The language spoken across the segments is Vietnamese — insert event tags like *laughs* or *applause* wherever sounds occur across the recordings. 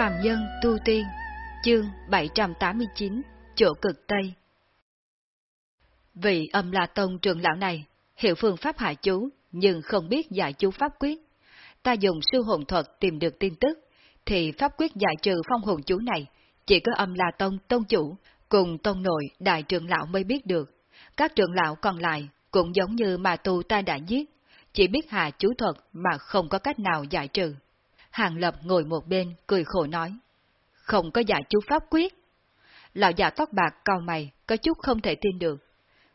Phạm Nhân Tu Tiên Chương 789 Chỗ cực Tây Vị âm La Tông trường lão này hiểu phương pháp hạ chú nhưng không biết giải chú pháp quyết. Ta dùng sư hồn thuật tìm được tin tức thì pháp quyết giải trừ phong hồn chú này chỉ có âm La Tông Tông Chủ cùng Tông Nội Đại trưởng lão mới biết được. Các trưởng lão còn lại cũng giống như mà tu ta đã giết, chỉ biết hạ chú thuật mà không có cách nào giải trừ. Hàng Lập ngồi một bên, cười khổ nói. Không có giải chú pháp quyết. Lão già tóc bạc cao mày, có chút không thể tin được.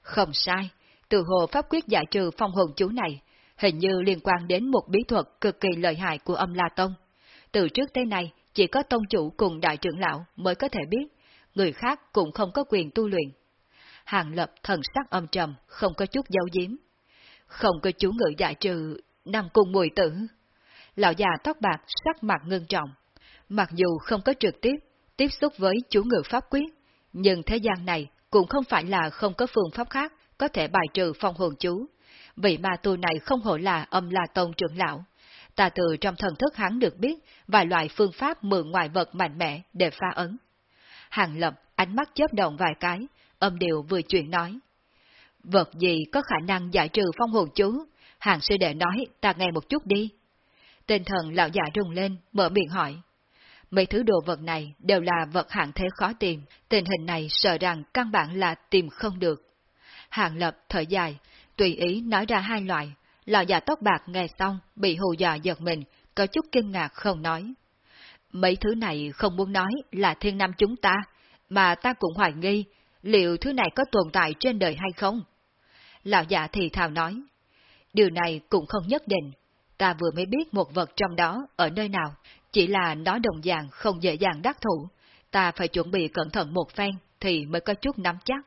Không sai, từ hồ pháp quyết giải trừ phong hồn chú này, hình như liên quan đến một bí thuật cực kỳ lợi hại của âm La Tông. Từ trước tới nay, chỉ có tông chủ cùng đại trưởng lão mới có thể biết, người khác cũng không có quyền tu luyện. Hàng lập thần sắc âm trầm, không có chút dấu giếm. Không có chú ngữ giải trừ, năm cung mùi tử. Lão già tóc bạc sắc mặt ngưng trọng. Mặc dù không có trực tiếp tiếp xúc với chú ngự pháp quyết, nhưng thế gian này cũng không phải là không có phương pháp khác có thể bài trừ phong hồn chú. Vị ma tu này không hổ là âm la tông trưởng lão. Ta từ trong thần thức hắn được biết vài loại phương pháp mượn ngoại vật mạnh mẽ để phá ấn. Hàng lập ánh mắt chớp động vài cái, âm điệu vừa chuyện nói. Vật gì có khả năng giải trừ phong hồn chú? Hàng sư đệ nói ta nghe một chút đi. Tinh thần lão già rung lên, mở miệng hỏi. Mấy thứ đồ vật này đều là vật hạng thế khó tìm, tình hình này sợ rằng căn bản là tìm không được. hạng lập thở dài, tùy ý nói ra hai loại, lão già tóc bạc nghe xong, bị hù dọa giật mình, có chút kinh ngạc không nói. Mấy thứ này không muốn nói là thiên nam chúng ta, mà ta cũng hoài nghi, liệu thứ này có tồn tại trên đời hay không? Lão già thì thào nói, điều này cũng không nhất định, ta vừa mới biết một vật trong đó ở nơi nào, chỉ là nó đồng dạng không dễ dàng đắc thủ, ta phải chuẩn bị cẩn thận một phen thì mới có chút nắm chắc.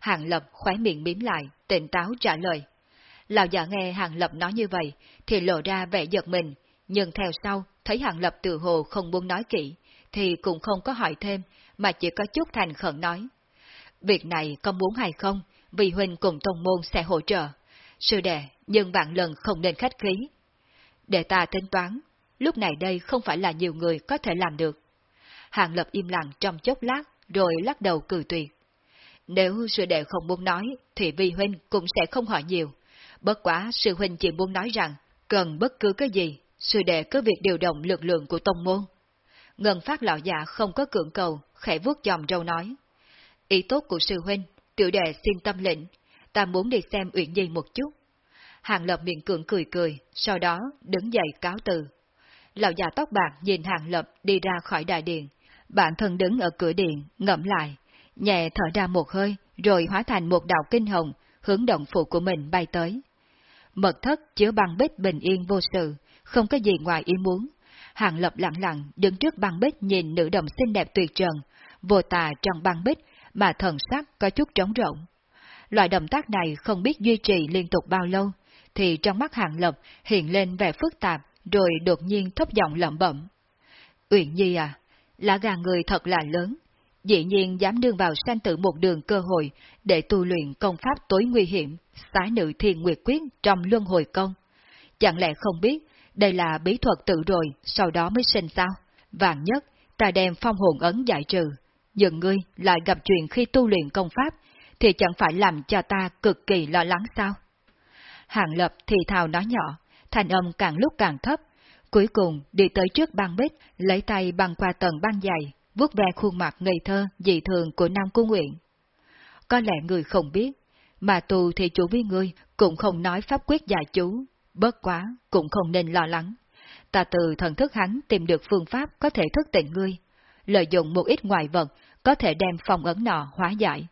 Hàng Lập khóe miệng miếm lại, tỉnh táo trả lời. Lão già nghe Hàng Lập nói như vậy, thì lộ ra vẻ giật mình, nhưng theo sau, thấy Hàng Lập từ hồ không muốn nói kỹ, thì cũng không có hỏi thêm, mà chỉ có chút thành khẩn nói. Việc này có muốn hay không, vì Huynh cùng Tông Môn sẽ hỗ trợ. Sư đệ, nhưng vạn lần không nên khách khí. Để ta tính toán, lúc này đây không phải là nhiều người có thể làm được. Hàng Lập im lặng trong chốc lát, rồi lắc đầu cười tuyệt. Nếu sư đệ không muốn nói, thì vi huynh cũng sẽ không hỏi nhiều. Bất quá sư huynh chỉ muốn nói rằng, cần bất cứ cái gì, sư đệ cứ việc điều động lực lượng của tông môn. Ngân phát lão già không có cưỡng cầu, khẽ vuốt dòng râu nói. Ý tốt của sư huynh, tiểu đệ xin tâm lệnh, ta muốn đi xem Uyển Nhi một chút. Hàng Lập miệng cưỡng cười cười, sau đó đứng dậy cáo từ. Lão già tóc bạc nhìn Hàng Lập đi ra khỏi đại điện, bản thân đứng ở cửa điện, ngẫm lại, nhẹ thở ra một hơi, rồi hóa thành một đạo kinh hồng, hướng động phụ của mình bay tới. Mật thất chứa băng bích bình yên vô sự, không có gì ngoài ý muốn. Hàng lập lặng lặng đứng trước băng bích nhìn nữ đồng xinh đẹp tuyệt trần, vô tà trong băng bích mà thần sắc có chút trống rỗng. Loại động tác này không biết duy trì liên tục bao lâu, thì trong mắt hàng lập hiện lên vẻ phức tạp, rồi đột nhiên thấp giọng lẩm bẩm. Uyển Nhi à, lá gà người thật là lớn, dĩ nhiên dám đương vào sanh tử một đường cơ hội để tu luyện công pháp tối nguy hiểm, xá nữ thiên nguyệt quyết trong luân hồi công. Chẳng lẽ không biết đây là bí thuật tự rồi, sau đó mới sinh sao? Vàng nhất, ta đem phong hồn ấn giải trừ, nhưng ngươi lại gặp chuyện khi tu luyện công pháp, thì chẳng phải làm cho ta cực kỳ lo lắng sao? Hàng lập thì thào nói nhỏ, thành âm càng lúc càng thấp, cuối cùng đi tới trước băng bích, lấy tay băng qua tầng băng dày, vuốt ve khuôn mặt ngây thơ, dị thường của Nam Cung Nguyện. Có lẽ người không biết, mà tù thì chủ với ngươi cũng không nói pháp quyết giải chú, bớt quá cũng không nên lo lắng. Ta từ thần thức hắn tìm được phương pháp có thể thức tỉnh ngươi, lợi dụng một ít ngoại vật có thể đem phòng ấn nọ hóa giải.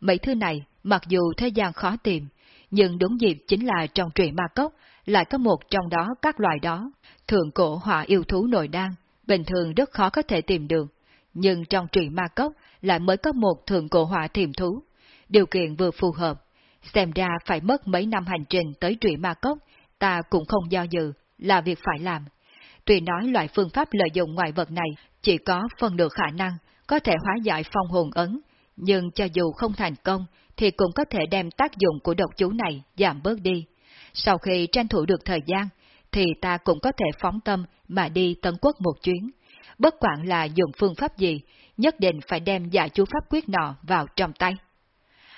Mấy thứ này, mặc dù thế gian khó tìm, nhưng đúng dịp chính là trong truyện ma cốc, lại có một trong đó các loài đó. Thượng cổ họa yêu thú nội đan, bình thường rất khó có thể tìm được, nhưng trong truyện ma cốc lại mới có một thượng cổ họa thiềm thú. Điều kiện vừa phù hợp, xem ra phải mất mấy năm hành trình tới truyện ma cốc, ta cũng không do dự, là việc phải làm. Tuy nói loại phương pháp lợi dụng ngoại vật này chỉ có phần được khả năng có thể hóa giải phong hồn ấn, nhưng cho dù không thành công thì cũng có thể đem tác dụng của độc chú này giảm bớt đi. Sau khi tranh thủ được thời gian, thì ta cũng có thể phóng tâm mà đi Tân Quốc một chuyến, bất quản là dùng phương pháp gì, nhất định phải đem giả chú pháp quyết nọ vào trong tay.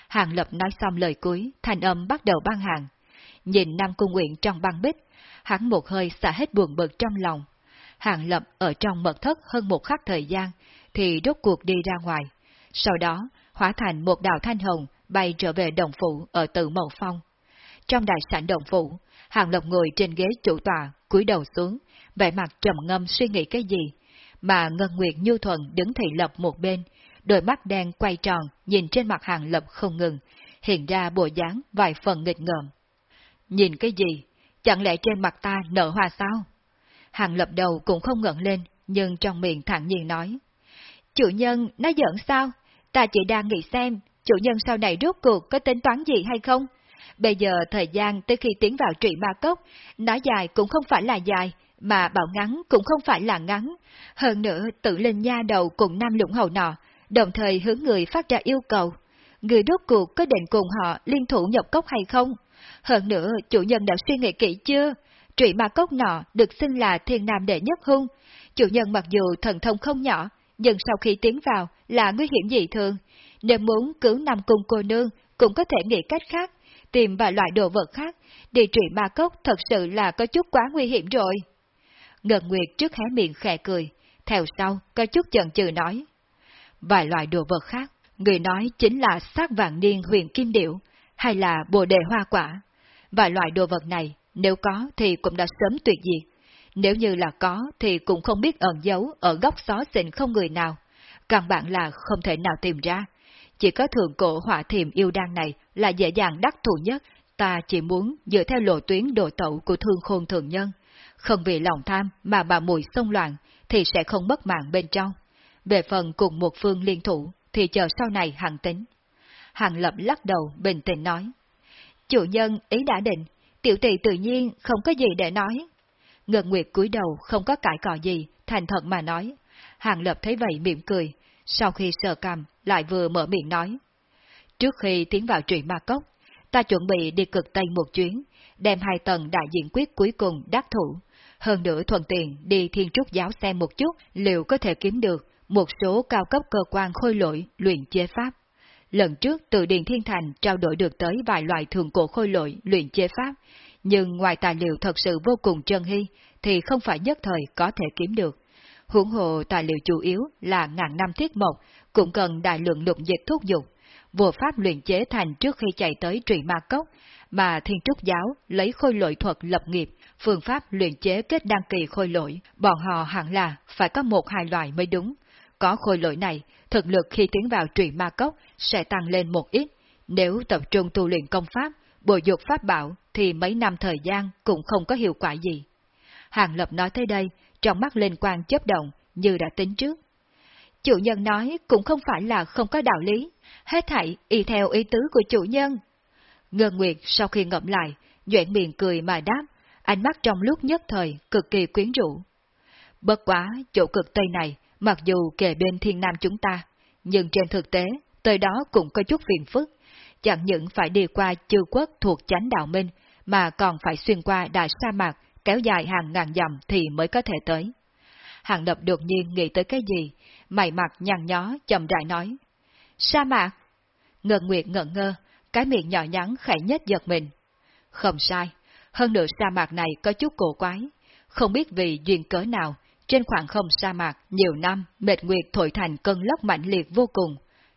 Hàng Lập nói xong lời cuối, thanh âm bắt đầu băng hàng. Nhìn Nam Cung Nguyện trong băng bích, hắn một hơi xả hết buồn bực trong lòng. Hàng Lập ở trong mật thất hơn một khắc thời gian, thì rốt cuộc đi ra ngoài. Sau đó, hóa thành một đạo thanh hồng, bay trở về đồng phụ ở tự mậu phong. Trong đại sảnh đồng phụ, Hàng lộc ngồi trên ghế chủ tòa cúi đầu xuống, vẻ mặt trầm ngâm suy nghĩ cái gì, mà Ngân Nguyệt Nhu Thuần đứng thị lập một bên, đôi mắt đen quay tròn nhìn trên mặt Hàng Lập không ngừng, hiện ra bộ dáng vài phần nghịch ngợm. Nhìn cái gì? Chẳng lẽ trên mặt ta nở hoa sao? Hàng Lập đầu cũng không ngẩng lên, nhưng trong miệng thẳng nhiên nói. Chủ nhân, nó giỡn sao? Ta chỉ đang nghĩ xem, chủ nhân sau này rốt cuộc có tính toán gì hay không? Bây giờ thời gian tới khi tiến vào trụy ma cốc, nói dài cũng không phải là dài, mà bảo ngắn cũng không phải là ngắn. Hơn nữa, tự linh nha đầu cùng nam lũng hầu nọ, đồng thời hướng người phát ra yêu cầu. Người rốt cuộc có định cùng họ liên thủ nhập cốc hay không? Hơn nữa, chủ nhân đã suy nghĩ kỹ chưa? Trụy ma cốc nọ được xưng là thiên nam đệ nhất hung. Chủ nhân mặc dù thần thông không nhỏ, nhưng sau khi tiến vào là nguy hiểm dị thường. Nếu muốn cứu nằm Cung cô nương, cũng có thể nghĩ cách khác, tìm vài loại đồ vật khác, địa trị ma cốc thật sự là có chút quá nguy hiểm rồi. Ngân Nguyệt trước hé miệng khẽ cười, theo sau có chút chần chừ nói. Vài loại đồ vật khác, người nói chính là sát vạn niên huyền kim điệu, hay là bồ đề hoa quả. Vài loại đồ vật này, nếu có thì cũng đã sớm tuyệt diệt. Nếu như là có thì cũng không biết ẩn giấu ở góc xó xịn không người nào. Căn bản là không thể nào tìm ra. Chỉ có thượng cổ hỏa thiềm yêu đan này là dễ dàng đắc thủ nhất. Ta chỉ muốn dựa theo lộ tuyến độ tẩu của thương khôn thường nhân. Không vì lòng tham mà bà mùi xông loạn thì sẽ không mất mạng bên trong. Về phần cùng một phương liên thủ thì chờ sau này hằng tính. Hàng lập lắc đầu bình tĩnh nói. Chủ nhân ý đã định, tiểu tỷ tự nhiên không có gì để nói. Ngân Nguyệt cúi đầu không có cãi cọ gì, thành thật mà nói. Hàng Lập thấy vậy mỉm cười, sau khi sờ cầm lại vừa mở miệng nói. Trước khi tiến vào trụy ma cốc, ta chuẩn bị đi cực Tây một chuyến, đem hai tầng đại diện quyết cuối cùng đắc thủ. Hơn nữa thuận tiện đi thiên trúc giáo xem một chút liệu có thể kiếm được một số cao cấp cơ quan khôi lỗi luyện chế pháp. Lần trước từ Điền Thiên Thành trao đổi được tới vài loại thường cổ khôi lỗi luyện chế pháp, nhưng ngoài tài liệu thật sự vô cùng trân hy, thì không phải nhất thời có thể kiếm được. Hưởng hộ tài liệu chủ yếu là ngàn năm thiết mộc, cũng cần đại lượng lục dịch thuốc dục, vô pháp luyện chế thành trước khi chạy tới trụy ma cốc, mà thiên trúc giáo lấy khôi lỗi thuật lập nghiệp, phương pháp luyện chế kết đăng kỳ khôi lỗi, bọn họ hẳn là phải có một hai loại mới đúng. Có khôi lỗi này, thực lực khi tiến vào trụy ma cốc sẽ tăng lên một ít, nếu tập trung tu luyện công pháp, bồi dục pháp bảo thì mấy năm thời gian cũng không có hiệu quả gì. Hàng Lập nói tới đây, trong mắt lên quang chớp động, như đã tính trước. Chủ nhân nói cũng không phải là không có đạo lý, hết thảy y theo ý tứ của chủ nhân. Ngân Nguyệt sau khi ngậm lại, nhoẹn miệng cười mà đáp, ánh mắt trong lúc nhất thời cực kỳ quyến rũ. Bất quá, chỗ cực Tây này, mặc dù kề bên thiên nam chúng ta, nhưng trên thực tế, tới đó cũng có chút phiền phức, chẳng những phải đi qua chư quốc thuộc chánh đạo minh, mà còn phải xuyên qua đại sa mạc, kéo dài hàng ngàn dặm thì mới có thể tới. Hàng lập đột nhiên nghĩ tới cái gì, mày mặt nhăn nhó, chậm rãi nói. Sa mạc? Ngân Nguyệt ngẩn ngơ, cái miệng nhỏ nhắn khẽ nhất giật mình. Không sai, hơn nữa sa mạc này có chút cổ quái, không biết vì duyên cớ nào, trên khoảng không sa mạc nhiều năm mệt nguyệt thổi thành cơn lốc mạnh liệt vô cùng.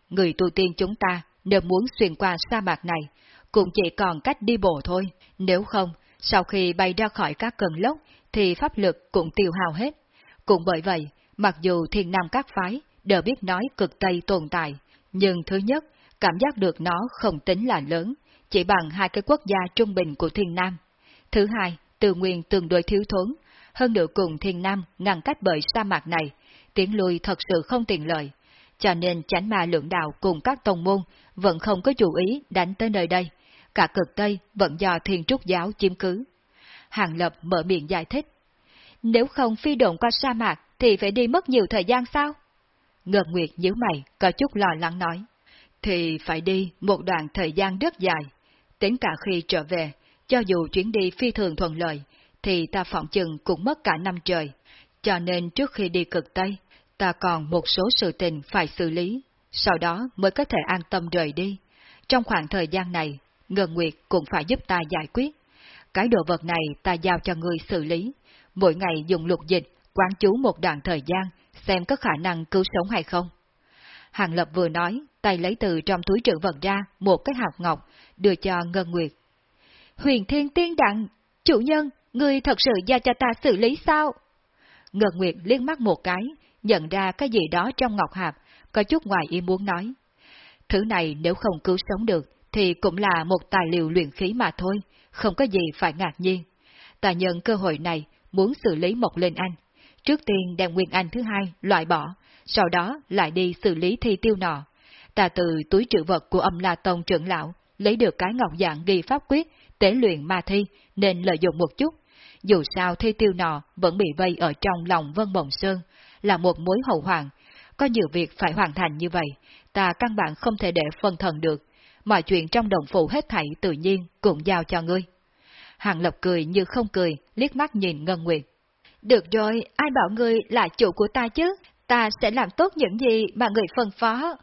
Người tu tiên chúng ta nếu muốn xuyên qua sa mạc này, cũng chỉ còn cách đi bộ thôi, nếu không, sau khi bay ra khỏi các cơn lốc thì pháp lực cũng tiêu hao hết. Cũng bởi vậy, mặc dù thiên nam các phái đều biết nói cực Tây tồn tại, nhưng thứ nhất, cảm giác được nó không tính là lớn, chỉ bằng hai cái quốc gia trung bình của thiên nam. Thứ hai, từ nguyên tương đối thiếu thốn, hơn nữa cùng thiên nam ngăn cách bởi sa mạc này, tiến lui thật sự không tiện lợi, cho nên chánh ma lượng đạo cùng các tông môn vẫn không có chủ ý đánh tới nơi đây, cả cực Tây vẫn do thiên trúc giáo chiếm cứ. Hàng Lập mở miệng giải thích. Nếu không phi độn qua sa mạc thì phải đi mất nhiều thời gian sao? Ngân Nguyệt nhíu mày, có chút lo lắng nói. Thì phải đi một đoạn thời gian rất dài. Tính cả khi trở về, cho dù chuyến đi phi thường thuận lợi, thì ta phỏng chừng cũng mất cả năm trời. cho nên trước khi đi cực Tây, ta còn một số sự tình phải xử lý, sau đó mới có thể an tâm rời đi. Trong khoảng thời gian này, Ngân Nguyệt cũng phải giúp ta giải quyết. Cái đồ vật này ta giao cho ngươi xử lý, mỗi ngày dùng lục dịch, quán chú một đoạn thời gian, xem có khả năng cứu sống hay không. Hàng Lập vừa nói, tay lấy từ trong túi trữ vật ra một cái hạt ngọc, đưa cho Ngân Nguyệt. Huyền Thiên Tiên Đặng, chủ nhân, ngươi thật sự giao cho ta xử lý sao? Ngân Nguyệt liếc mắt một cái, nhận ra cái gì đó trong ngọc hạt, có chút ngoài ý muốn nói. Thứ này nếu không cứu sống được, thì cũng là một tài liệu luyện khí mà thôi, không có gì phải ngạc nhiên. Ta nhận cơ hội này, muốn xử lý một lên anh. Trước tiên đem nguyên anh thứ hai loại bỏ, sau đó lại đi xử lý thi tiêu nọ. Ta từ túi trữ vật của âm La Tông trưởng lão, lấy được cái ngọc dạng ghi pháp quyết, tế luyện ma thi, nên lợi dụng một chút. Dù sao thi tiêu nọ vẫn bị vây ở trong lòng Vân Mộng Sơn, là một mối hậu hoàng. Có nhiều việc phải hoàn thành như vậy, ta căn bản không thể để phân thần được. Mọi chuyện trong đồng phụ hết thảy tự nhiên cũng giao cho ngươi. Hàng Lập cười như không cười, liếc mắt nhìn Ngân Nguyệt. Được rồi, ai bảo ngươi là chủ của ta chứ, ta sẽ làm tốt những gì mà người phân phó.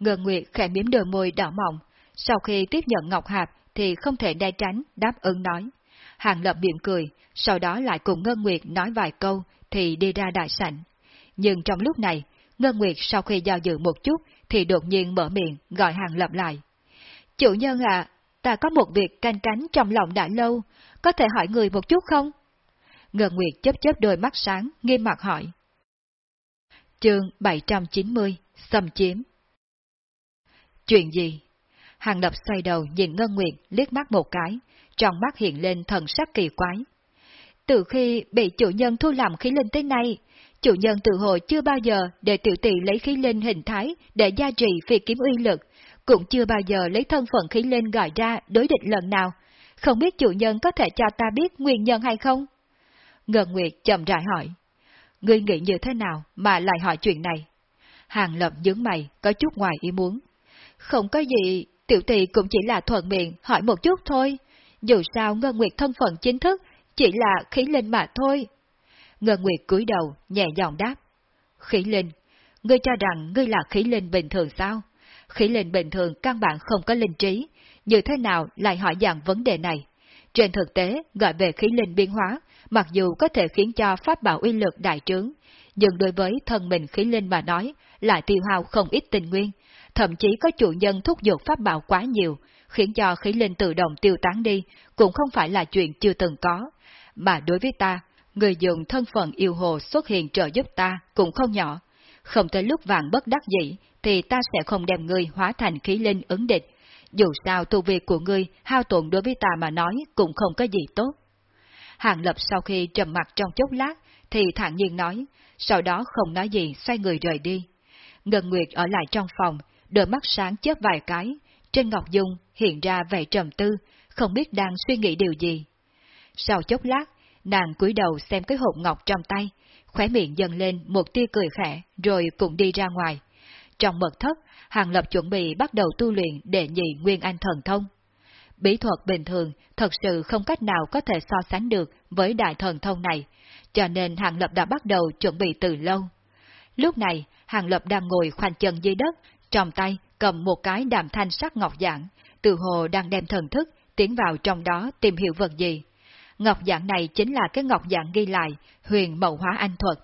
Ngân Nguyệt khẽ miếm đôi môi đỏ mọng, sau khi tiếp nhận Ngọc Hạp thì không thể đe tránh, đáp ứng nói. Hàng Lập miệng cười, sau đó lại cùng Ngân Nguyệt nói vài câu thì đi ra đại sảnh. Nhưng trong lúc này, Ngân Nguyệt sau khi giao dự một chút thì đột nhiên mở miệng gọi Hàng Lập lại. Chủ nhân à, ta có một việc canh cánh trong lòng đã lâu, có thể hỏi người một chút không? Ngân Nguyệt chớp chớp đôi mắt sáng, nghiêm mặt hỏi. Chương 790, Xâm Chiếm Chuyện gì? Hàng Lập xoay đầu nhìn Ngân Nguyệt liếc mắt một cái, trong mắt hiện lên thần sắc kỳ quái. Từ khi bị chủ nhân thu làm khí linh tới nay, chủ nhân tự hồ chưa bao giờ để tiểu tỷ lấy khí linh hình thái để gia trì vì kiếm uy lực, cũng chưa bao giờ lấy thân phận khí lên gọi ra đối địch lần nào. Không biết chủ nhân có thể cho ta biết nguyên nhân hay không? Ngân Nguyệt chậm rãi hỏi. Ngươi nghĩ như thế nào mà lại hỏi chuyện này? Hàng lập nhướng mày, có chút ngoài ý muốn. Không có gì, tiểu tỷ cũng chỉ là thuận miệng hỏi một chút thôi. Dù sao Ngân Nguyệt thân phận chính thức chỉ là khí linh mà thôi. Ngân Nguyệt cúi đầu, nhẹ giọng đáp. Khí linh? Ngươi cho rằng ngươi là khí linh bình thường sao? Khí linh bình thường căn bản không có linh trí, như thế nào lại hỏi dạng vấn đề này? Trên thực tế, gọi về khí linh biến hóa, mặc dù có thể khiến cho pháp bảo uy lực đại trướng, nhưng đối với thân mình khí linh mà nói, lại tiêu hao không ít tình nguyên, thậm chí có chủ nhân thúc giục pháp bảo quá nhiều, khiến cho khí linh tự động tiêu tán đi, cũng không phải là chuyện chưa từng có. Mà đối với ta, người dùng thân phận yêu hồ xuất hiện trợ giúp ta cũng không nhỏ. Không tới lúc vàng bất đắc dĩ, thì ta sẽ không đem ngươi hóa thành khí linh ứng địch. Dù sao tu vi của ngươi hao tổn đối với ta mà nói cũng không có gì tốt. Hàng Lập sau khi trầm mặt trong chốc lát, thì thản nhiên nói, sau đó không nói gì xoay người rời đi. Ngân Nguyệt ở lại trong phòng, đôi mắt sáng chớp vài cái, trên Ngọc Dung hiện ra vẻ trầm tư, không biết đang suy nghĩ điều gì. Sau chốc lát, nàng cúi đầu xem cái hộp ngọc trong tay, khóe miệng dần lên một tia cười khẽ, rồi cũng đi ra ngoài. Trong mật thất, Hàng Lập chuẩn bị bắt đầu tu luyện để nhị Nguyên Anh thần thông. Bí thuật bình thường thật sự không cách nào có thể so sánh được với đại thần thông này, cho nên Hàng Lập đã bắt đầu chuẩn bị từ lâu. Lúc này, Hàng Lập đang ngồi khoanh chân dưới đất, trong tay cầm một cái đàm thanh sắc ngọc dạng, từ hồ đang đem thần thức tiến vào trong đó tìm hiểu vật gì. Ngọc dạng này chính là cái ngọc dạng ghi lại huyền mậu hóa anh thuật.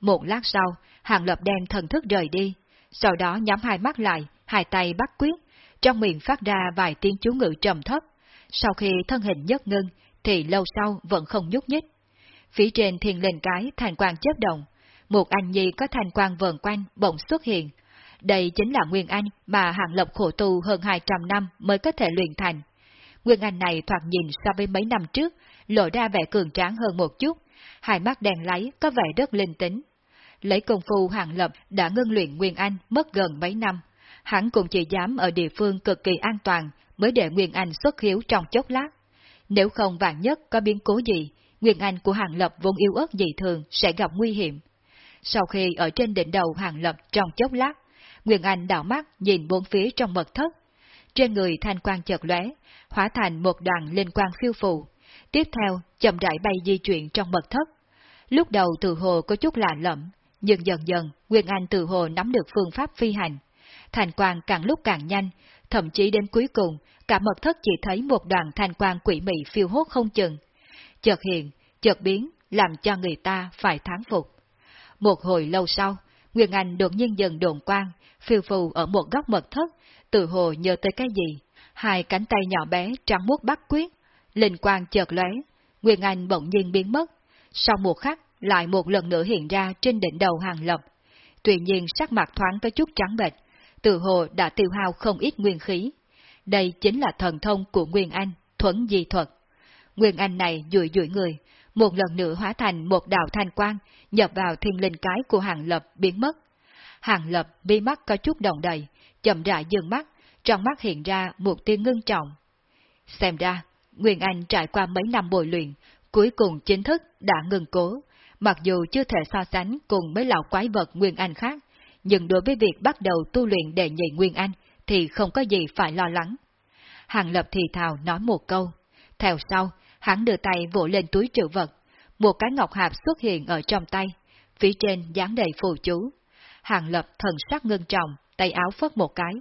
Một lát sau, Hàng Lập đem thần thức rời đi, sau đó nhắm hai mắt lại, hai tay bắt quyết, trong miệng phát ra vài tiếng chú ngữ trầm thấp. Sau khi thân hình nhất ngưng, thì lâu sau vẫn không nhúc nhích. Phía trên thiên lên cái thành quang chớp động, một anh nhi có thành quang vờn quanh bỗng xuất hiện. Đây chính là Nguyên Anh mà hạng lộc khổ tu hơn 200 năm mới có thể luyện thành. Nguyên Anh này thoạt nhìn so với mấy năm trước, lộ ra vẻ cường tráng hơn một chút, hai mắt đèn láy có vẻ rất linh tính. Lấy công phu Hàng Lập đã ngưng luyện Nguyên Anh mất gần mấy năm, hắn cũng chỉ dám ở địa phương cực kỳ an toàn mới để Nguyên Anh xuất hiếu trong chốc lát. Nếu không vạn nhất có biến cố gì, Nguyên Anh của Hàng Lập vốn yếu ớt dị thường sẽ gặp nguy hiểm. Sau khi ở trên đỉnh đầu Hàng Lập trong chốc lát, Nguyên Anh đảo mắt nhìn bốn phía trong mật thất. Trên người thanh quang chợt lóe, hóa thành một đoàn linh quang phiêu phù. Tiếp theo, chậm rãi bay di chuyển trong mật thất. Lúc đầu từ hồ có chút lạ lẫm, nhưng dần dần Nguyên Anh từ hồ nắm được phương pháp phi hành. Thành quang càng lúc càng nhanh, thậm chí đến cuối cùng, cả mật thất chỉ thấy một đoàn thành quang quỷ mị phiêu hốt không chừng. Chợt hiện, chợt biến, làm cho người ta phải thán phục. Một hồi lâu sau, Nguyên Anh đột nhiên dần đồn quang, phiêu phù ở một góc mật thất, tự hồ nhớ tới cái gì. Hai cánh tay nhỏ bé trắng muốt bắt quyết, linh quang chợt lóe, Nguyên Anh bỗng nhiên biến mất. Sau một khắc, lại một lần nữa hiện ra trên đỉnh đầu hàng lập. Tuy nhiên sắc mặt thoáng có chút trắng bệch, tự hồ đã tiêu hao không ít nguyên khí. Đây chính là thần thông của Nguyên Anh, thuẫn di thuật. Nguyên Anh này dụi dụi người, một lần nữa hóa thành một đạo thanh quang, nhập vào thiên linh cái của Hàng Lập biến mất. Hàng Lập bi mắt có chút đồng đầy, chậm rãi dừng mắt, trong mắt hiện ra một tia ngưng trọng. Xem ra, Nguyên Anh trải qua mấy năm bồi luyện, cuối cùng chính thức đã ngừng cố, mặc dù chưa thể so sánh cùng mấy lão quái vật Nguyên Anh khác, nhưng đối với việc bắt đầu tu luyện đệ nhị Nguyên Anh thì không có gì phải lo lắng. Hàng Lập thì thào nói một câu, theo sau, hắn đưa tay vỗ lên túi trữ vật, một cái ngọc hạp xuất hiện ở trong tay, phía trên dán đầy phù chú. Hàng Lập thần sắc ngưng trọng, tay áo phất một cái,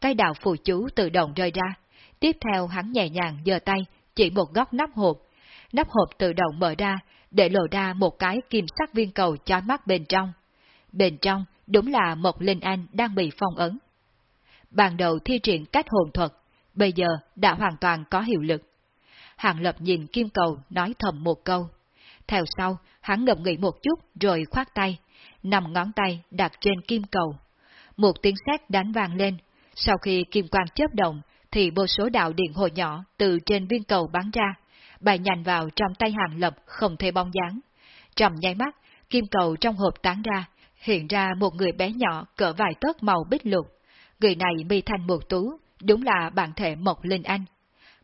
cái đạo phù chú tự động rơi ra, tiếp theo hắn nhẹ nhàng giơ tay, chỉ một góc nắp hộp, nắp hộp tự động mở ra, để lộ ra một cái kim sắc viên cầu chói mắt bên trong. Bên trong đúng là một linh anh đang bị phong ấn. Ban đầu thi triển cách hồn thuật, bây giờ đã hoàn toàn có hiệu lực. Hàng Lập nhìn kim cầu nói thầm một câu. Theo sau, hắn ngậm nghĩ một chút rồi khoát tay, nằm ngón tay đặt trên kim cầu. Một tiếng sét đánh vang lên, sau khi kim quang chớp động, thì vô số đạo điện hồ nhỏ từ trên viên cầu bắn ra, bay nhanh vào trong tay hàng lập không thể bóng dáng. Trong nháy mắt, kim cầu trong hộp tán ra, hiện ra một người bé nhỏ cỡ vài tấc màu bích lục. Người này mi thành một tú, đúng là bản thể Mộc Linh Anh.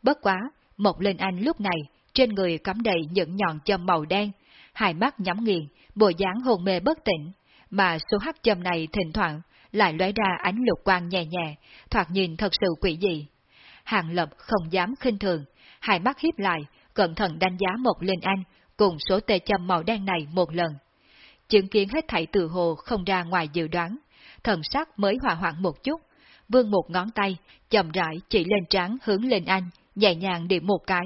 Bất quá, Mộc Linh Anh lúc này, trên người cắm đầy những nhọn châm màu đen, hai mắt nhắm nghiền, bộ dáng hồn mê bất tỉnh, mà số hắc châm này thỉnh thoảng lại lóe ra ánh lục quang nhẹ nhẹ, thoạt nhìn thật sự quỷ dị. Hàng Lập không dám khinh thường, hai mắt hiếp lại, cẩn thận đánh giá một Linh Anh cùng số tê châm màu đen này một lần. Chứng kiến hết thảy từ hồ không ra ngoài dự đoán, thần sắc mới hòa hoãn một chút, vương một ngón tay, chậm rãi chỉ lên trán hướng lên anh, nhẹ nhàng điểm một cái.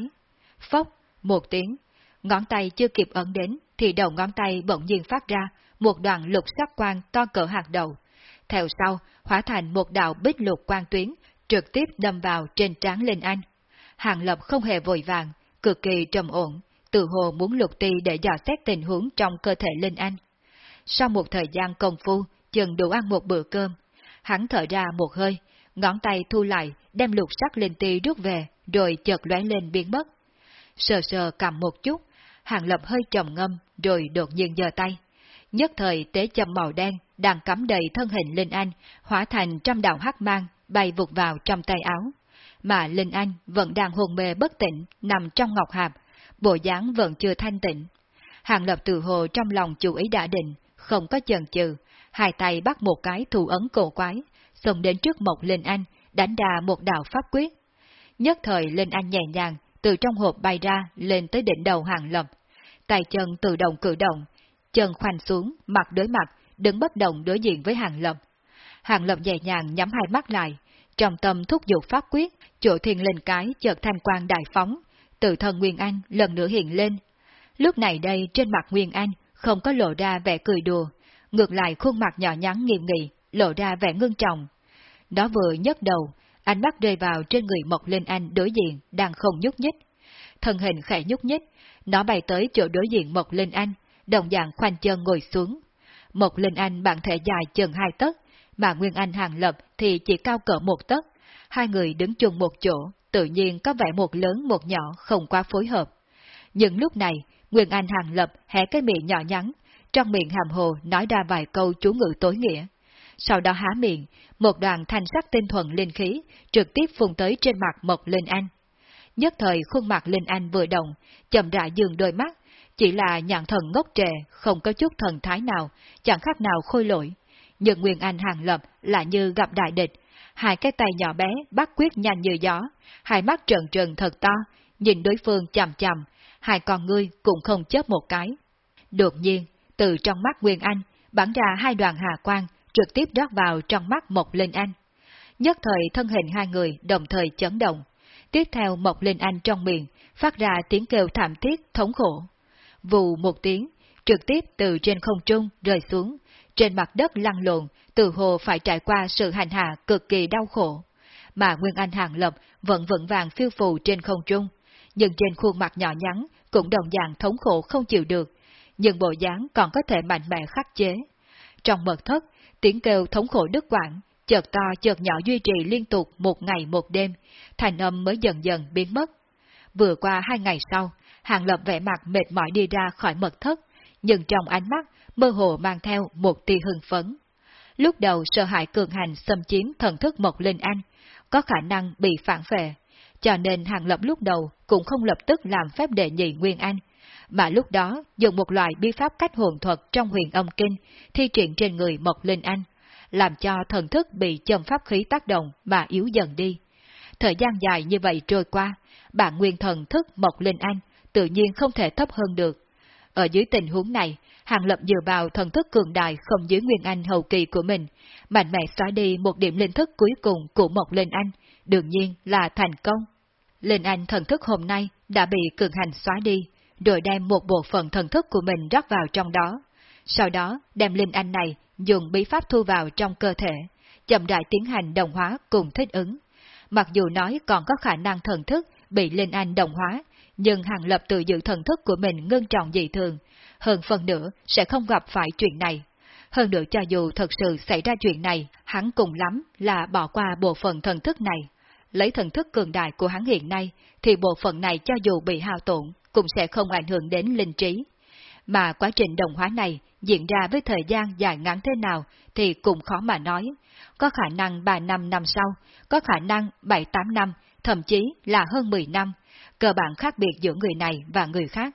Phốc, một tiếng, ngón tay chưa kịp ấn đến, thì đầu ngón tay bỗng nhiên phát ra một đoạn lục sắc quang to cỡ hạt đầu. Theo sau, hóa thành một đạo bích lục quang tuyến, trực tiếp đâm vào trên trán lên anh. Hàng lập không hề vội vàng, cực kỳ trầm ổn, từ hồ muốn lục ti để dò xét tình huống trong cơ thể Linh Anh. Sau một thời gian công phu, chừng đủ ăn một bữa cơm, hắn thở ra một hơi, ngón tay thu lại, đem lục sắc linh ti rút về, rồi chợt lóe lên biến mất. Sờ sờ cầm một chút, hàng lập hơi trầm ngâm, rồi đột nhiên giơ tay. Nhất thời tế châm màu đen, đang cắm đầy thân hình Linh Anh, hóa thành trăm đạo hắc mang, bay vụt vào trong tay áo mà Linh Anh vẫn đang hồn mê bất tỉnh, nằm trong ngọc hạp, bộ dáng vẫn chưa thanh tịnh. Hàng lập từ hồ trong lòng chủ ý đã định, không có chần chừ, hai tay bắt một cái thủ ấn cổ quái, xông đến trước một Linh Anh, đánh đà một đạo pháp quyết. Nhất thời Linh Anh nhẹ nhàng, từ trong hộp bay ra, lên tới đỉnh đầu hàng lập. Tay chân tự động cử động, chân khoanh xuống, mặt đối mặt, đứng bất động đối diện với hàng lập. Hàng lập nhẹ nhàng nhắm hai mắt lại, trong tâm thúc giục pháp quyết, chỗ thiên linh cái chợt thanh quang đại phóng, tự thân Nguyên Anh lần nữa hiện lên. Lúc này đây trên mặt Nguyên Anh không có lộ ra vẻ cười đùa, ngược lại khuôn mặt nhỏ nhắn nghiêm nghị, lộ ra vẻ ngưng trọng. Đó vừa nhấc đầu, ánh mắt rơi vào trên người Mộc Linh Anh đối diện đang không nhúc nhích. Thân hình khẽ nhúc nhích, nó bay tới chỗ đối diện Mộc Linh Anh, đồng dạng khoanh chân ngồi xuống. Mộc Linh Anh bản thể dài chừng hai tấc, mà Nguyên Anh Hàng Lập thì chỉ cao cỡ một tấc. Hai người đứng chung một chỗ, tự nhiên có vẻ một lớn một nhỏ không quá phối hợp. Nhưng lúc này, Nguyên Anh Hàng Lập hé cái miệng nhỏ nhắn, trong miệng hàm hồ nói ra vài câu chú ngữ tối nghĩa. Sau đó há miệng, một đoàn thanh sắc tinh thuần linh khí trực tiếp phun tới trên mặt Mộc Linh Anh. Nhất thời khuôn mặt Linh Anh vừa động, chậm rãi dường đôi mắt, chỉ là nhãn thần ngốc trệ, không có chút thần thái nào, chẳng khác nào khôi lỗi, nhưng Nguyên Anh hàng lập là như gặp đại địch, hai cái tay nhỏ bé bắt quyết nhanh như gió, hai mắt trợn trừng thật to, nhìn đối phương chằm chằm, hai con ngươi cũng không chớp một cái. Đột nhiên, từ trong mắt Nguyên Anh, bắn ra hai đoàn hà quang, trực tiếp rót vào trong mắt Mộc Linh Anh. Nhất thời thân hình hai người đồng thời chấn động. Tiếp theo Mộc Linh Anh trong miệng, phát ra tiếng kêu thảm thiết, thống khổ. Vù một tiếng, trực tiếp từ trên không trung rơi xuống, trên mặt đất lăn lộn, từ hồ phải trải qua sự hành hạ cực kỳ đau khổ. Mà Nguyên Anh Hàng Lập vẫn vững vàng phiêu phù trên không trung, nhưng trên khuôn mặt nhỏ nhắn cũng đồng dạng thống khổ không chịu được, nhưng bộ dáng còn có thể mạnh mẽ khắc chế. Trong mật thất, tiếng kêu thống khổ đứt quãng, chợt to chợt nhỏ duy trì liên tục một ngày một đêm, thành âm mới dần dần biến mất. Vừa qua hai ngày sau, Hàng Lập vẻ mặt mệt mỏi đi ra khỏi mật thất, nhưng trong ánh mắt mơ hồ mang theo một tia hưng phấn. Lúc đầu sợ hãi cường hành xâm chiếm thần thức Mộc Linh Anh, có khả năng bị phản phệ, cho nên Hàng Lập lúc đầu cũng không lập tức làm phép đệ nhị Nguyên Anh, mà lúc đó dùng một loại bi pháp cách hồn thuật trong huyền âm kinh thi triển trên người Mộc Linh Anh, làm cho thần thức bị châm pháp khí tác động mà yếu dần đi. Thời gian dài như vậy trôi qua, bản nguyên thần thức Mộc Linh Anh tự nhiên không thể thấp hơn được. Ở dưới tình huống này, Hàng Lập dựa vào thần thức cường đại không dưới Nguyên Anh hậu kỳ của mình, mạnh mẽ xóa đi một điểm linh thức cuối cùng của một Linh Anh, đương nhiên là thành công. Linh Anh thần thức hôm nay đã bị cường hành xóa đi, rồi đem một bộ phận thần thức của mình rót vào trong đó. Sau đó đem Linh Anh này dùng bí pháp thu vào trong cơ thể, chậm rãi tiến hành đồng hóa cùng thích ứng. Mặc dù nói còn có khả năng thần thức bị Linh Anh đồng hóa, nhưng Hàng Lập tự giữ thần thức của mình ngưng trọng dị thường, hơn phần nữa sẽ không gặp phải chuyện này. Hơn nữa cho dù thật sự xảy ra chuyện này, hắn cùng lắm là bỏ qua bộ phận thần thức này. Lấy thần thức cường đại của hắn hiện nay, thì bộ phận này cho dù bị hao tổn, cũng sẽ không ảnh hưởng đến linh trí. Mà quá trình đồng hóa này diễn ra với thời gian dài ngắn thế nào thì cũng khó mà nói. Có khả năng 3 năm năm sau, có khả năng 7-8 năm, thậm chí là hơn 10 năm. Cơ bản khác biệt giữa người này và người khác.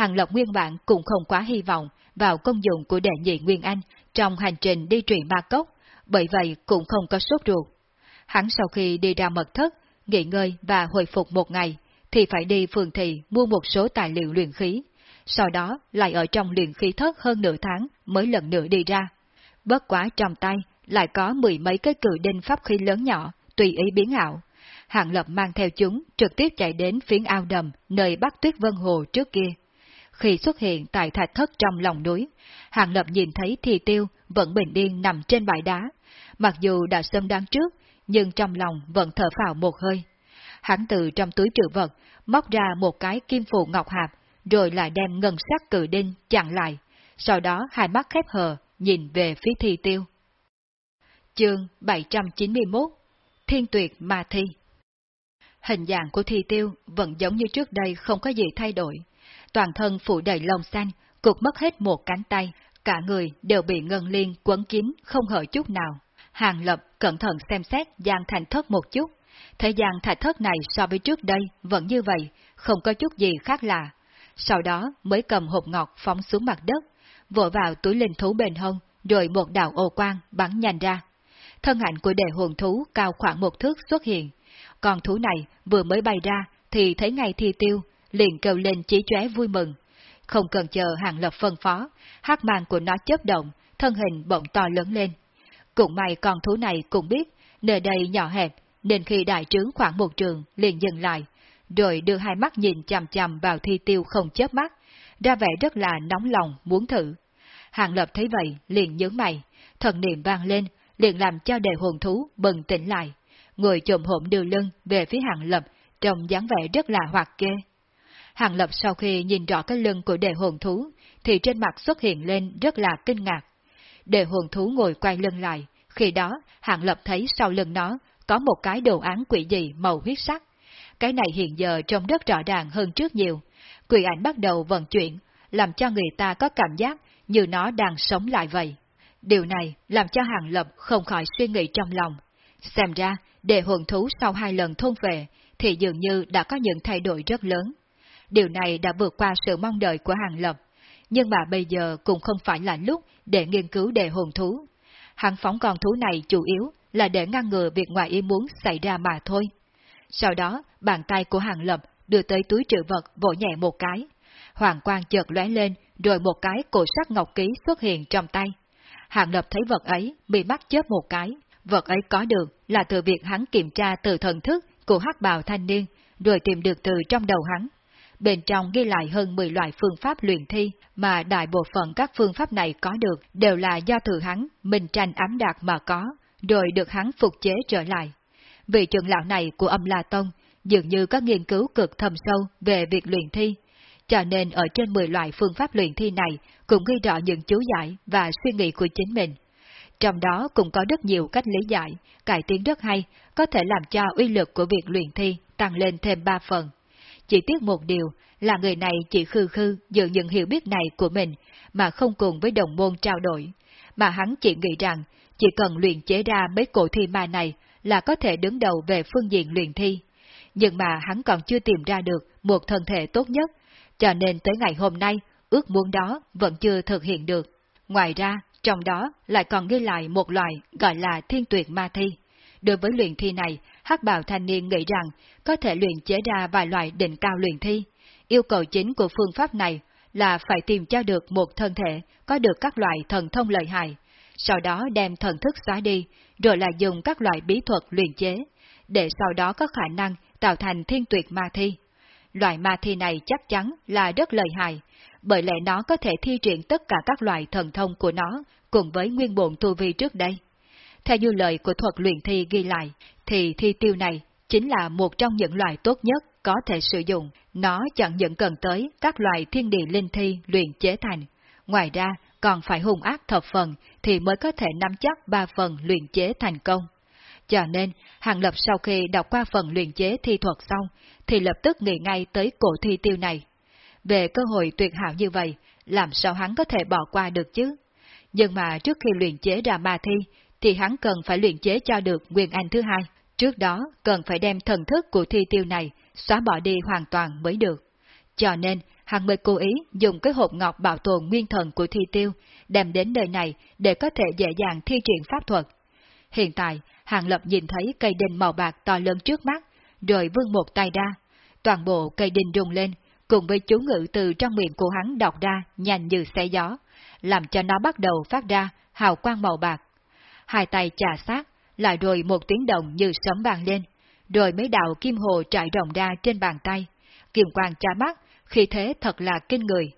Hàng Lộc nguyên bản cũng không quá hy vọng vào công dụng của đệ nhị Nguyên Anh trong hành trình đi trị ma cốc, bởi vậy cũng không có sốt ruột. Hắn sau khi đi ra mật thất, nghỉ ngơi và hồi phục một ngày, thì phải đi phường thị mua một số tài liệu luyện khí, sau đó lại ở trong luyện khí thất hơn nửa tháng mới lần nữa đi ra. Bất quá trong tay lại có mười mấy cái cự đinh pháp khí lớn nhỏ, tùy ý biến ảo. Hạng Lập mang theo chúng trực tiếp chạy đến phiến ao đầm nơi Bắc Tuyết Vân Hồ trước kia. Khi xuất hiện tại thạch thất trong lòng núi, Hàng Lập nhìn thấy thi tiêu vẫn bình yên nằm trên bãi đá. Mặc dù đã sớm đoán trước, nhưng trong lòng vẫn thở phào một hơi. Hắn từ trong túi trữ vật, móc ra một cái kim phụ ngọc hạp, rồi lại đem ngân sắc cử đinh chặn lại. Sau đó hai mắt khép hờ, nhìn về phía thi tiêu. Chương 791 Thiên tuyệt ma thi Hình dạng của thi tiêu vẫn giống như trước đây không có gì thay đổi toàn thân phủ đầy lông xanh, cục mất hết một cánh tay, cả người đều bị ngân liên quấn kín không hở chút nào. Hàng Lập cẩn thận xem xét giang thành thất một chút, thời gian thạch thất này so với trước đây vẫn như vậy, không có chút gì khác lạ. Sau đó mới cầm hộp ngọc phóng xuống mặt đất, vội vào túi linh thú bên hông, rồi một đạo ô quang bắn nhanh ra. Thân ảnh của đệ hồn thú cao khoảng một thước xuất hiện. Còn thú này vừa mới bay ra thì thấy ngay thi tiêu liền kêu lên chỉ chóe vui mừng. Không cần chờ hàng lập phân phó, hát mang của nó chớp động, thân hình bỗng to lớn lên. Cũng may con thú này cũng biết, nơi đây nhỏ hẹp, nên khi đại trướng khoảng một trường liền dừng lại, rồi đưa hai mắt nhìn chằm chằm vào thi tiêu không chớp mắt, ra vẻ rất là nóng lòng muốn thử. Hàng lập thấy vậy liền nhớ mày, thần niệm vang lên, liền làm cho đề hồn thú bừng tỉnh lại, người trộm hổm đưa lưng về phía hàng lập, trông dáng vẻ rất là hoạt kê. Hàng Lập sau khi nhìn rõ cái lưng của đệ hồn thú, thì trên mặt xuất hiện lên rất là kinh ngạc. Đệ hồn thú ngồi quay lưng lại, khi đó Hàng Lập thấy sau lưng nó có một cái đồ án quỷ dị màu huyết sắc. Cái này hiện giờ trông rất rõ ràng hơn trước nhiều. Quỷ ảnh bắt đầu vận chuyển, làm cho người ta có cảm giác như nó đang sống lại vậy. Điều này làm cho Hàng Lập không khỏi suy nghĩ trong lòng. Xem ra, đệ hồn thú sau hai lần thôn về, thì dường như đã có những thay đổi rất lớn. Điều này đã vượt qua sự mong đợi của Hàng Lập, nhưng mà bây giờ cũng không phải là lúc để nghiên cứu đề hồn thú. Hàng phóng con thú này chủ yếu là để ngăn ngừa việc ngoài ý muốn xảy ra mà thôi. Sau đó, bàn tay của Hàng Lập đưa tới túi trữ vật vỗ nhẹ một cái. hoàng quang chợt lóe lên, rồi một cái cổ sắc ngọc ký xuất hiện trong tay. Hàng Lập thấy vật ấy, bị mắt chớp một cái. Vật ấy có được là từ việc hắn kiểm tra từ thần thức của hắc bào thanh niên, rồi tìm được từ trong đầu hắn. Bên trong ghi lại hơn 10 loại phương pháp luyện thi, mà đại bộ phận các phương pháp này có được đều là do từ hắn, mình tranh ám đạt mà có, rồi được hắn phục chế trở lại. Vị trưởng lão này của âm La Tông dường như có nghiên cứu cực thâm sâu về việc luyện thi, cho nên ở trên 10 loại phương pháp luyện thi này cũng ghi rõ những chú giải và suy nghĩ của chính mình. Trong đó cũng có rất nhiều cách lý giải, cải tiến rất hay, có thể làm cho uy lực của việc luyện thi tăng lên thêm 3 phần. Chỉ tiếc một điều là người này chỉ khư khư dựa những hiểu biết này của mình mà không cùng với đồng môn trao đổi, mà hắn chỉ nghĩ rằng chỉ cần luyện chế ra mấy cổ thi ma này là có thể đứng đầu về phương diện luyện thi. Nhưng mà hắn còn chưa tìm ra được một thân thể tốt nhất, cho nên tới ngày hôm nay, ước muốn đó vẫn chưa thực hiện được. Ngoài ra, trong đó lại còn ghi lại một loại gọi là thiên tuyệt ma thi. Đối với luyện thi này, hắc bào thanh niên nghĩ rằng có thể luyện chế ra vài loại đỉnh cao luyện thi. Yêu cầu chính của phương pháp này là phải tìm cho được một thân thể có được các loại thần thông lợi hại, sau đó đem thần thức xóa đi, rồi là dùng các loại bí thuật luyện chế, để sau đó có khả năng tạo thành thiên tuyệt ma thi. Loại ma thi này chắc chắn là rất lợi hại, bởi lẽ nó có thể thi triển tất cả các loại thần thông của nó cùng với nguyên bộn tu vi trước đây. Theo như lời của thuật luyện thi ghi lại, thì thi tiêu này chính là một trong những loại tốt nhất có thể sử dụng. Nó chẳng những cần tới các loại thiên địa linh thi luyện chế thành. Ngoài ra, còn phải hung ác thập phần thì mới có thể nắm chắc ba phần luyện chế thành công. Cho nên, Hàng Lập sau khi đọc qua phần luyện chế thi thuật xong, thì lập tức nghĩ ngay tới cổ thi tiêu này. Về cơ hội tuyệt hảo như vậy, làm sao hắn có thể bỏ qua được chứ? Nhưng mà trước khi luyện chế ra ma thi, thì hắn cần phải luyện chế cho được nguyên anh thứ hai. Trước đó, cần phải đem thần thức của thi tiêu này xóa bỏ đi hoàn toàn mới được. Cho nên, hắn mới cố ý dùng cái hộp ngọc bảo tồn nguyên thần của thi tiêu, đem đến đời này để có thể dễ dàng thi triển pháp thuật. Hiện tại, Hàng Lập nhìn thấy cây đinh màu bạc to lớn trước mắt, rồi vươn một tay ra. Toàn bộ cây đinh rung lên, cùng với chú ngữ từ trong miệng của hắn đọc ra nhanh như xe gió, làm cho nó bắt đầu phát ra hào quang màu bạc. Hai tay trà sát, lại rồi một tiếng động như sấm vang lên, rồi mấy đạo kim hồ trải rộng ra trên bàn tay. kiềm quang tra mắt, khi thế thật là kinh người.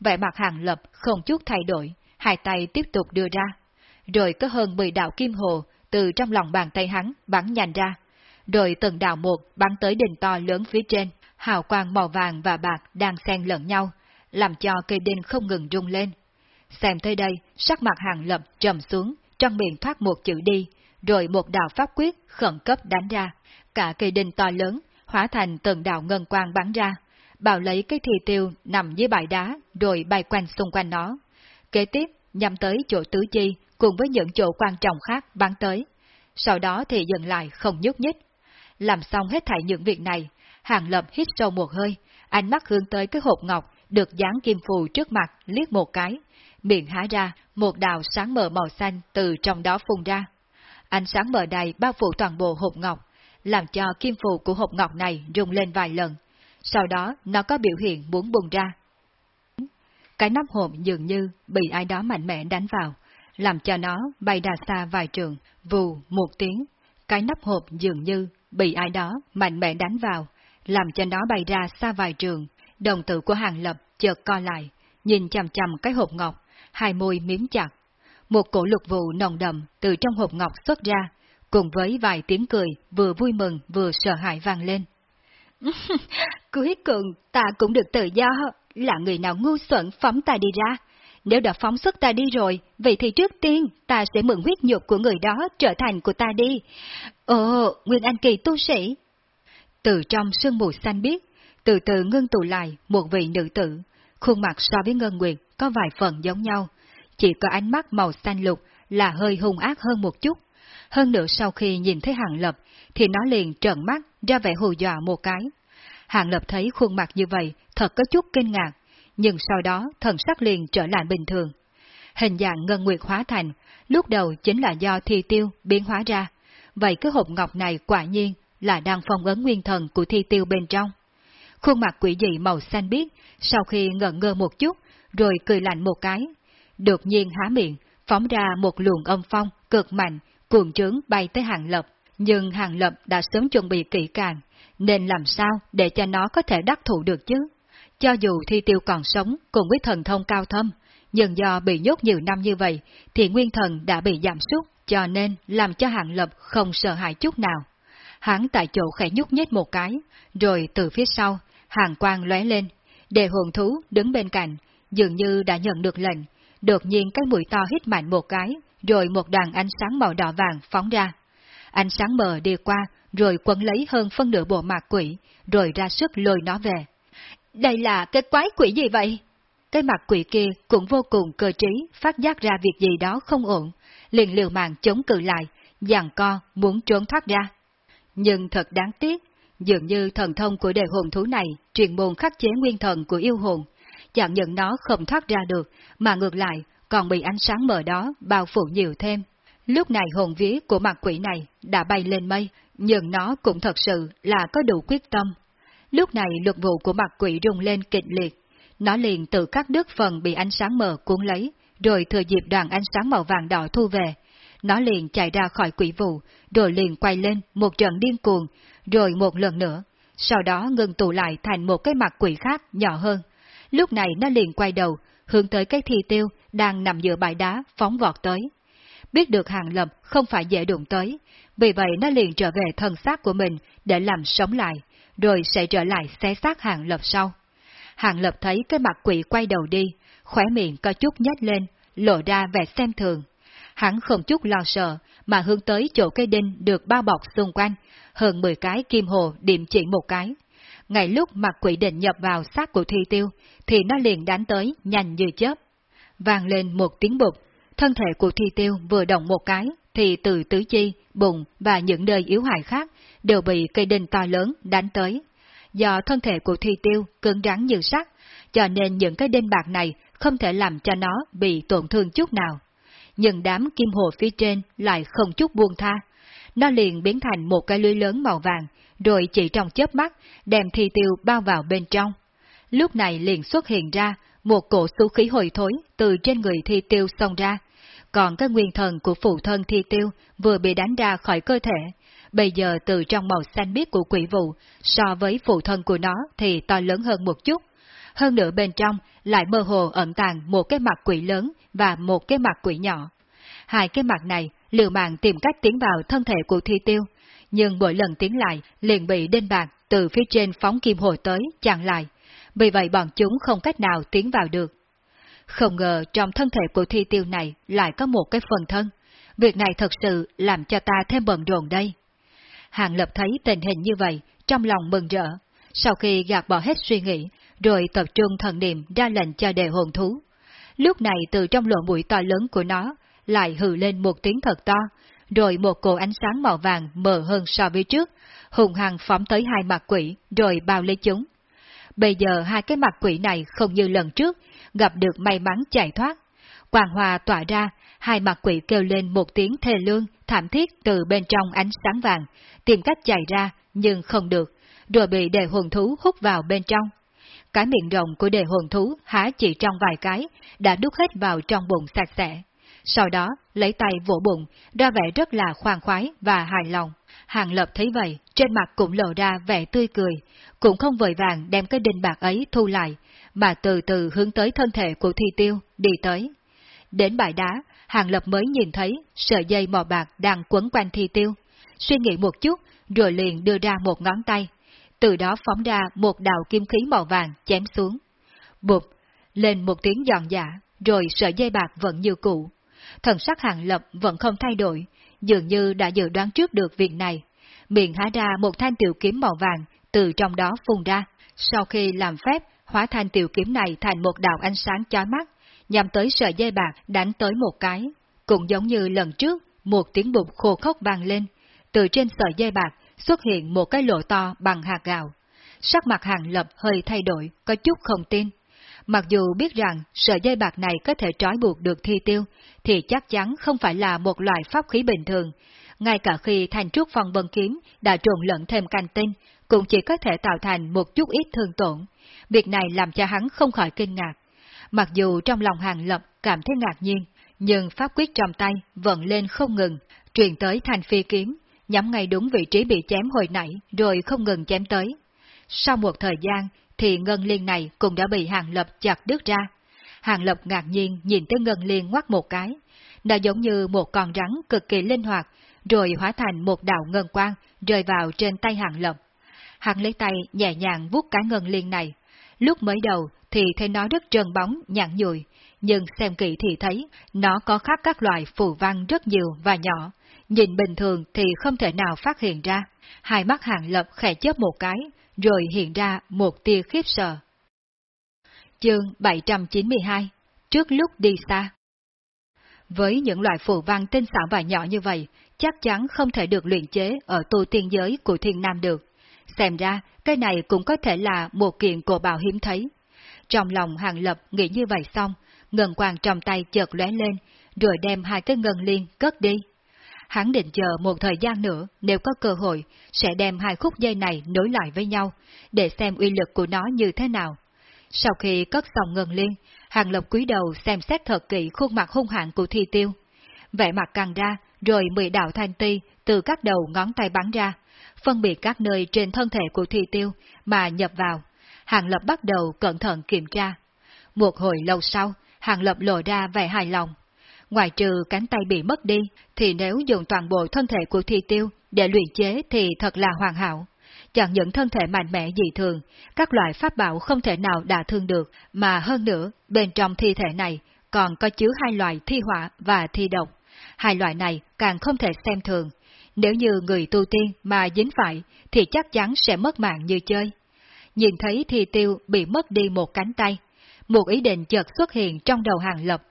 Vẻ mặt hàng lập không chút thay đổi, hai tay tiếp tục đưa ra. Rồi có hơn 10 đạo kim hồ từ trong lòng bàn tay hắn bắn nhanh ra. Rồi từng đạo một bắn tới đỉnh to lớn phía trên, hào quang màu vàng và bạc đang xen lẫn nhau, làm cho cây đinh không ngừng rung lên. Xem tới đây, sắc mặt hàng lập trầm xuống, trong miệng thoát một chữ đi, rồi một đạo pháp quyết khẩn cấp đánh ra. Cả cây đinh to lớn, hóa thành từng đạo ngân quang bắn ra, bảo lấy cái thi tiêu nằm dưới bãi đá, rồi bay quanh xung quanh nó. Kế tiếp, nhằm tới chỗ tứ chi, cùng với những chỗ quan trọng khác bắn tới. Sau đó thì dừng lại không nhúc nhích. Làm xong hết thảy những việc này, Hàng Lập hít sâu một hơi, ánh mắt hướng tới cái hộp ngọc được dán kim phù trước mặt liếc một cái, miệng há ra, một đạo sáng mờ màu xanh từ trong đó phun ra. Ánh sáng mờ đầy bao phủ toàn bộ hộp ngọc, làm cho kim phù của hộp ngọc này rung lên vài lần. Sau đó nó có biểu hiện muốn bùng ra. Cái nắp hộp dường như bị ai đó mạnh mẽ đánh vào, làm cho nó bay ra xa vài trường, vù một tiếng. Cái nắp hộp dường như bị ai đó mạnh mẽ đánh vào, làm cho nó bay ra xa vài trường. Đồng tử của hàng lập chợt co lại, nhìn chằm chằm cái hộp ngọc, hai môi miếm chặt. Một cổ lục vụ nồng đậm từ trong hộp ngọc xuất ra, cùng với vài tiếng cười vừa vui mừng vừa sợ hãi vang lên. *laughs* Cuối cùng ta cũng được tự do, là người nào ngu xuẩn phóng ta đi ra. Nếu đã phóng xuất ta đi rồi, vậy thì trước tiên ta sẽ mượn huyết nhục của người đó trở thành của ta đi. Ồ, Nguyên Anh Kỳ tu sĩ. Từ trong sương mù xanh biếc, từ từ ngưng tụ lại một vị nữ tử, khuôn mặt so với Ngân Nguyệt có vài phần giống nhau, chỉ có ánh mắt màu xanh lục là hơi hung ác hơn một chút. Hơn nữa sau khi nhìn thấy Hàng Lập, thì nó liền trợn mắt ra vẻ hù dọa một cái. Hàng Lập thấy khuôn mặt như vậy thật có chút kinh ngạc, nhưng sau đó thần sắc liền trở lại bình thường. Hình dạng ngân nguyệt hóa thành, lúc đầu chính là do thi tiêu biến hóa ra, vậy cái hộp ngọc này quả nhiên là đang phong ấn nguyên thần của thi tiêu bên trong. khuôn mặt quỷ dị màu xanh biếc, sau khi ngẩn ngơ một chút, rồi cười lạnh một cái. Đột nhiên há miệng, phóng ra một luồng âm phong cực mạnh, cuồng trướng bay tới hàng lập. Nhưng hàng lập đã sớm chuẩn bị kỹ càng, nên làm sao để cho nó có thể đắc thủ được chứ? Cho dù thi tiêu còn sống cùng với thần thông cao thâm, nhưng do bị nhốt nhiều năm như vậy, thì nguyên thần đã bị giảm sút, cho nên làm cho hàng lập không sợ hãi chút nào. Hắn tại chỗ khẽ nhúc nhích một cái, rồi từ phía sau, hàng quang lóe lên, đề hồn thú đứng bên cạnh, dường như đã nhận được lệnh, đột nhiên cái mũi to hít mạnh một cái, rồi một đoàn ánh sáng màu đỏ vàng phóng ra. Ánh sáng mờ đi qua, rồi quấn lấy hơn phân nửa bộ mặt quỷ, rồi ra sức lôi nó về. Đây là cái quái quỷ gì vậy? Cái mặt quỷ kia cũng vô cùng cơ trí, phát giác ra việc gì đó không ổn, liền liều mạng chống cự lại, dàn co, muốn trốn thoát ra. Nhưng thật đáng tiếc, dường như thần thông của đề hồn thú này truyền môn khắc chế nguyên thần của yêu hồn, chẳng những nó không thoát ra được, mà ngược lại còn bị ánh sáng mờ đó bao phủ nhiều thêm. Lúc này hồn vía của mặt quỷ này đã bay lên mây, nhưng nó cũng thật sự là có đủ quyết tâm. Lúc này luật vụ của mặt quỷ rung lên kịch liệt, nó liền tự cắt đứt phần bị ánh sáng mờ cuốn lấy, rồi thừa dịp đoàn ánh sáng màu vàng đỏ thu về. Nó liền chạy ra khỏi quỷ vụ, rồi liền quay lên một trận điên cuồng, rồi một lần nữa, sau đó ngừng tụ lại thành một cái mặt quỷ khác nhỏ hơn. Lúc này nó liền quay đầu, hướng tới cái thi tiêu đang nằm giữa bãi đá phóng vọt tới. Biết được hàng lập không phải dễ đụng tới, vì vậy nó liền trở về thân xác của mình để làm sống lại, rồi sẽ trở lại xé xác hàng lập sau. Hàng lập thấy cái mặt quỷ quay đầu đi, khóe miệng có chút nhếch lên, lộ ra vẻ xem thường. Hắn không chút lo sợ, mà hướng tới chỗ cây đinh được bao bọc xung quanh, hơn 10 cái kim hồ điểm chỉ một cái. Ngay lúc mặt quỷ định nhập vào xác của thi tiêu, thì nó liền đánh tới nhanh như chớp. Vang lên một tiếng bụt, thân thể của thi tiêu vừa động một cái, thì từ tứ chi, bụng và những nơi yếu hại khác đều bị cây đinh to lớn đánh tới. Do thân thể của thi tiêu cứng rắn như sắt, cho nên những cái đinh bạc này không thể làm cho nó bị tổn thương chút nào. Nhưng đám kim hồ phía trên lại không chút buông tha. Nó liền biến thành một cái lưới lớn màu vàng, rồi chỉ trong chớp mắt đem thi tiêu bao vào bên trong. Lúc này liền xuất hiện ra một cổ xu khí hồi thối từ trên người thi tiêu xông ra, còn cái nguyên thần của phụ thân thi tiêu vừa bị đánh ra khỏi cơ thể, bây giờ từ trong màu xanh biếc của quỷ vụ, so với phụ thân của nó thì to lớn hơn một chút. Hơn nữa bên trong lại mơ hồ ẩn tàng một cái mặt quỷ lớn và một cái mặt quỷ nhỏ. Hai cái mặt này liều mạng tìm cách tiến vào thân thể của thi tiêu, nhưng mỗi lần tiến lại liền bị đinh bạc từ phía trên phóng kim hồi tới chặn lại, vì vậy bọn chúng không cách nào tiến vào được. Không ngờ trong thân thể của thi tiêu này lại có một cái phần thân. Việc này thật sự làm cho ta thêm bận rộn đây. Hàng Lập thấy tình hình như vậy, trong lòng mừng rỡ. Sau khi gạt bỏ hết suy nghĩ, rồi tập trung thần niệm ra lệnh cho đề hồn thú. Lúc này từ trong lỗ mũi to lớn của nó, lại hừ lên một tiếng thật to, rồi một cổ ánh sáng màu vàng mờ hơn so với trước, hùng hằng phóng tới hai mặt quỷ, rồi bao lấy chúng. Bây giờ hai cái mặt quỷ này không như lần trước, gặp được may mắn chạy thoát. Quang hòa tỏa ra, hai mặt quỷ kêu lên một tiếng thê lương, thảm thiết từ bên trong ánh sáng vàng, tìm cách chạy ra, nhưng không được, rồi bị đề hồn thú hút vào bên trong. Cái miệng rộng của đề hồn thú há chỉ trong vài cái, đã đút hết vào trong bụng sạch sẽ. Sau đó, lấy tay vỗ bụng, ra vẻ rất là khoan khoái và hài lòng. Hàng lập thấy vậy, trên mặt cũng lộ ra vẻ tươi cười, cũng không vội vàng đem cái đinh bạc ấy thu lại, mà từ từ hướng tới thân thể của thi tiêu, đi tới. Đến bãi đá, Hàng Lập mới nhìn thấy sợi dây mò bạc đang quấn quanh thi tiêu. Suy nghĩ một chút, rồi liền đưa ra một ngón tay. Từ đó phóng ra một đạo kim khí màu vàng chém xuống. Bụp, lên một tiếng giòn giả, rồi sợi dây bạc vẫn như cũ. Thần sắc Hàng Lập vẫn không thay đổi, dường như đã dự đoán trước được việc này. Miệng há ra một thanh tiểu kiếm màu vàng, từ trong đó phun ra. Sau khi làm phép, hóa thanh tiểu kiếm này thành một đạo ánh sáng chói mắt, nhằm tới sợi dây bạc đánh tới một cái. Cũng giống như lần trước, một tiếng bụt khô khốc vang lên, từ trên sợi dây bạc xuất hiện một cái lỗ to bằng hạt gạo. Sắc mặt hàng lập hơi thay đổi, có chút không tin. Mặc dù biết rằng sợi dây bạc này có thể trói buộc được thi tiêu, thì chắc chắn không phải là một loại pháp khí bình thường. Ngay cả khi thành trúc phong vân kiếm đã trộn lẫn thêm canh tinh, cũng chỉ có thể tạo thành một chút ít thương tổn. Việc này làm cho hắn không khỏi kinh ngạc. Mặc dù trong lòng hàng lập cảm thấy ngạc nhiên, nhưng pháp quyết trong tay vẫn lên không ngừng, truyền tới thành phi kiếm, nhắm ngay đúng vị trí bị chém hồi nãy, rồi không ngừng chém tới. Sau một thời gian, thì ngân liên này cũng đã bị hàng lập chặt đứt ra. Hàng lập ngạc nhiên nhìn tới ngân liên ngoắt một cái, nó giống như một con rắn cực kỳ linh hoạt, rồi hóa thành một đạo ngân quang rơi vào trên tay hàng lập. Hắn lấy tay nhẹ nhàng vuốt cái ngân liên này. Lúc mới đầu thì thấy nó rất trơn bóng, nhẵn nhụi, nhưng xem kỹ thì thấy nó có khác các loại phù văn rất nhiều và nhỏ. Nhìn bình thường thì không thể nào phát hiện ra. Hai mắt hàng lập khẽ chớp một cái, rồi hiện ra một tia khiếp sợ. Chương 792 Trước lúc đi xa Với những loại phù văn tinh xảo và nhỏ như vậy, chắc chắn không thể được luyện chế ở tu tiên giới của thiên nam được. Xem ra, cái này cũng có thể là một kiện cổ bảo hiếm thấy. Trong lòng hàng lập nghĩ như vậy xong, ngân quang trong tay chợt lóe lên, rồi đem hai cái ngân liên cất đi. Hắn định chờ một thời gian nữa, nếu có cơ hội, sẽ đem hai khúc dây này nối lại với nhau, để xem uy lực của nó như thế nào. Sau khi cất xong ngân liên, hàng lộc quý đầu xem xét thật kỹ khuôn mặt hung hãn của thi tiêu. Vẻ mặt càng ra, rồi mười đạo thanh ti từ các đầu ngón tay bắn ra, phân biệt các nơi trên thân thể của thi tiêu mà nhập vào. Hàng lập bắt đầu cẩn thận kiểm tra. Một hồi lâu sau, hàng lập lộ ra vẻ hài lòng. Ngoài trừ cánh tay bị mất đi, thì nếu dùng toàn bộ thân thể của thi tiêu để luyện chế thì thật là hoàn hảo. Chẳng những thân thể mạnh mẽ dị thường, các loại pháp bảo không thể nào đả thương được, mà hơn nữa, bên trong thi thể này còn có chứa hai loại thi hỏa và thi độc. Hai loại này càng không thể xem thường. Nếu như người tu tiên mà dính phải, thì chắc chắn sẽ mất mạng như chơi. Nhìn thấy thi tiêu bị mất đi một cánh tay, một ý định chợt xuất hiện trong đầu hàng lập.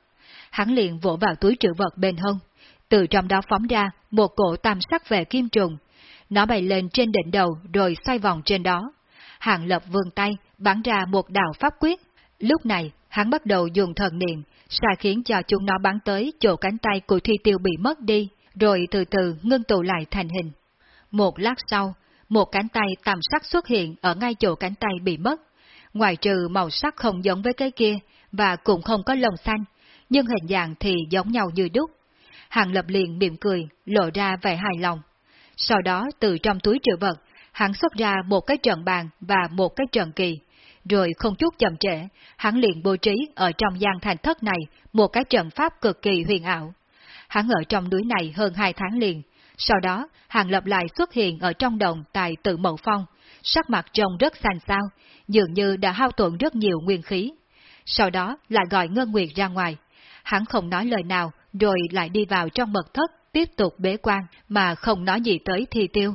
Hắn liền vỗ vào túi trữ vật bên hông, từ trong đó phóng ra một cổ tam sắc về kim trùng. Nó bay lên trên đỉnh đầu rồi xoay vòng trên đó. Hàng lập vươn tay, bắn ra một đạo pháp quyết. Lúc này, hắn bắt đầu dùng thần niệm, sai khiến cho chúng nó bắn tới chỗ cánh tay của thi tiêu bị mất đi, rồi từ từ ngưng tụ lại thành hình. Một lát sau, một cánh tay tam sắc xuất hiện ở ngay chỗ cánh tay bị mất. Ngoài trừ màu sắc không giống với cái kia, và cũng không có lồng xanh, nhưng hình dạng thì giống nhau như đúc. Hàng lập liền mỉm cười, lộ ra vẻ hài lòng. Sau đó từ trong túi trữ vật, hắn xuất ra một cái trận bàn và một cái trận kỳ. Rồi không chút chậm trễ, hắn liền bố trí ở trong gian thành thất này một cái trận pháp cực kỳ huyền ảo. Hắn ở trong núi này hơn hai tháng liền, sau đó hàng lập lại xuất hiện ở trong đồng tại tự mậu phong, sắc mặt trông rất xanh xao, dường như đã hao tổn rất nhiều nguyên khí. Sau đó lại gọi Ngân Nguyệt ra ngoài. Hắn không nói lời nào, rồi lại đi vào trong mật thất, tiếp tục bế quan, mà không nói gì tới thi tiêu.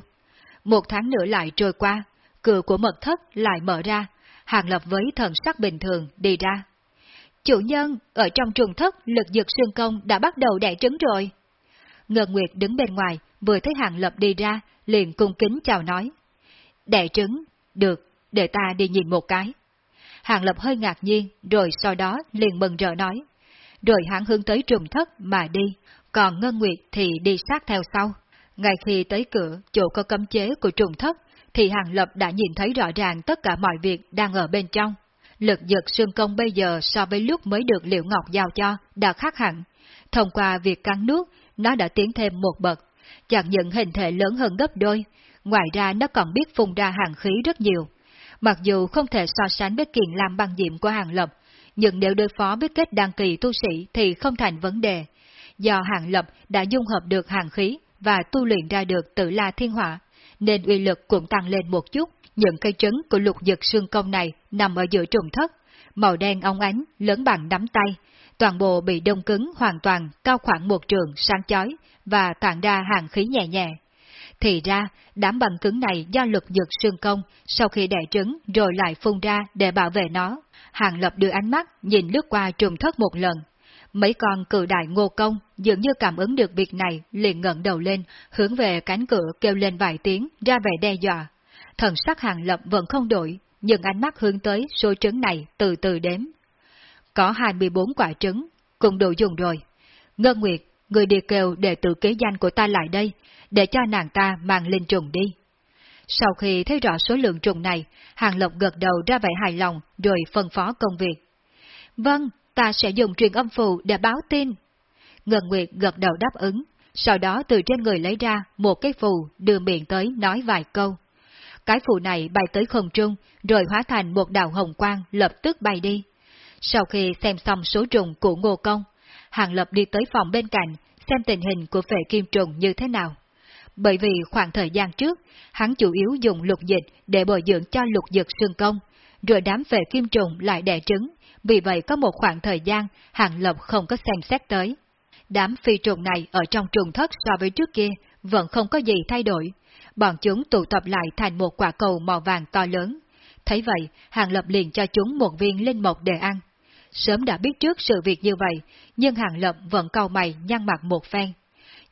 Một tháng nữa lại trôi qua, cửa của mật thất lại mở ra, Hàng Lập với thần sắc bình thường đi ra. Chủ nhân, ở trong trường thất lực dược xương công đã bắt đầu đẻ trứng rồi. Ngân Nguyệt đứng bên ngoài, vừa thấy Hàng Lập đi ra, liền cung kính chào nói. Đẻ trứng, được, để ta đi nhìn một cái. Hàng Lập hơi ngạc nhiên, rồi sau đó liền mừng rỡ nói. Rồi hắn hướng tới trùng thất mà đi, còn Ngân Nguyệt thì đi sát theo sau. Ngay khi tới cửa, chỗ có cấm chế của trùng thất, thì Hàng Lập đã nhìn thấy rõ ràng tất cả mọi việc đang ở bên trong. Lực giật xương công bây giờ so với lúc mới được Liễu Ngọc giao cho đã khác hẳn. Thông qua việc cắn nước, nó đã tiến thêm một bậc. Chẳng những hình thể lớn hơn gấp đôi, ngoài ra nó còn biết phun ra hàng khí rất nhiều. Mặc dù không thể so sánh với kiền lam băng diệm của Hàng Lập, nhưng nếu đối phó với kết đăng kỳ tu sĩ thì không thành vấn đề. Do Hàng Lập đã dung hợp được hàng khí và tu luyện ra được tự la thiên hỏa, nên uy lực cũng tăng lên một chút. Những cây trứng của lục dực xương công này nằm ở giữa trùng thất, màu đen óng ánh, lớn bằng nắm tay, toàn bộ bị đông cứng hoàn toàn cao khoảng một trường sáng chói và tản ra hàng khí nhẹ nhẹ. Thì ra, đám bằng cứng này do lực dược xương công sau khi đẻ trứng rồi lại phun ra để bảo vệ nó. Hàng lập đưa ánh mắt nhìn lướt qua trùng thất một lần. Mấy con cự đại ngô công dường như cảm ứng được việc này liền ngẩng đầu lên, hướng về cánh cửa kêu lên vài tiếng ra vẻ đe dọa. Thần sắc hàng lập vẫn không đổi, nhưng ánh mắt hướng tới số trứng này từ từ đếm. Có 24 quả trứng, cũng đủ dùng rồi. Ngân Nguyệt, người đi kêu để tự kế danh của ta lại đây, để cho nàng ta mang lên trùng đi. Sau khi thấy rõ số lượng trùng này, Hàng Lộc gật đầu ra vẻ hài lòng rồi phân phó công việc. Vâng, ta sẽ dùng truyền âm phù để báo tin. Ngân Nguyệt gật đầu đáp ứng, sau đó từ trên người lấy ra một cái phù đưa miệng tới nói vài câu. Cái phù này bay tới không trung, rồi hóa thành một đạo hồng quang lập tức bay đi. Sau khi xem xong số trùng của Ngô Công, Hàng Lập đi tới phòng bên cạnh, xem tình hình của phệ kim trùng như thế nào. Bởi vì khoảng thời gian trước, hắn chủ yếu dùng lục dịch để bồi dưỡng cho lục dực xương công, rồi đám về kim trùng lại đẻ trứng, vì vậy có một khoảng thời gian Hàng Lập không có xem xét tới. Đám phi trùng này ở trong trùng thất so với trước kia vẫn không có gì thay đổi. Bọn chúng tụ tập lại thành một quả cầu màu vàng to lớn. Thấy vậy, Hàng Lập liền cho chúng một viên linh mộc để ăn. Sớm đã biết trước sự việc như vậy, nhưng Hàng Lập vẫn cau mày nhăn mặt một phen.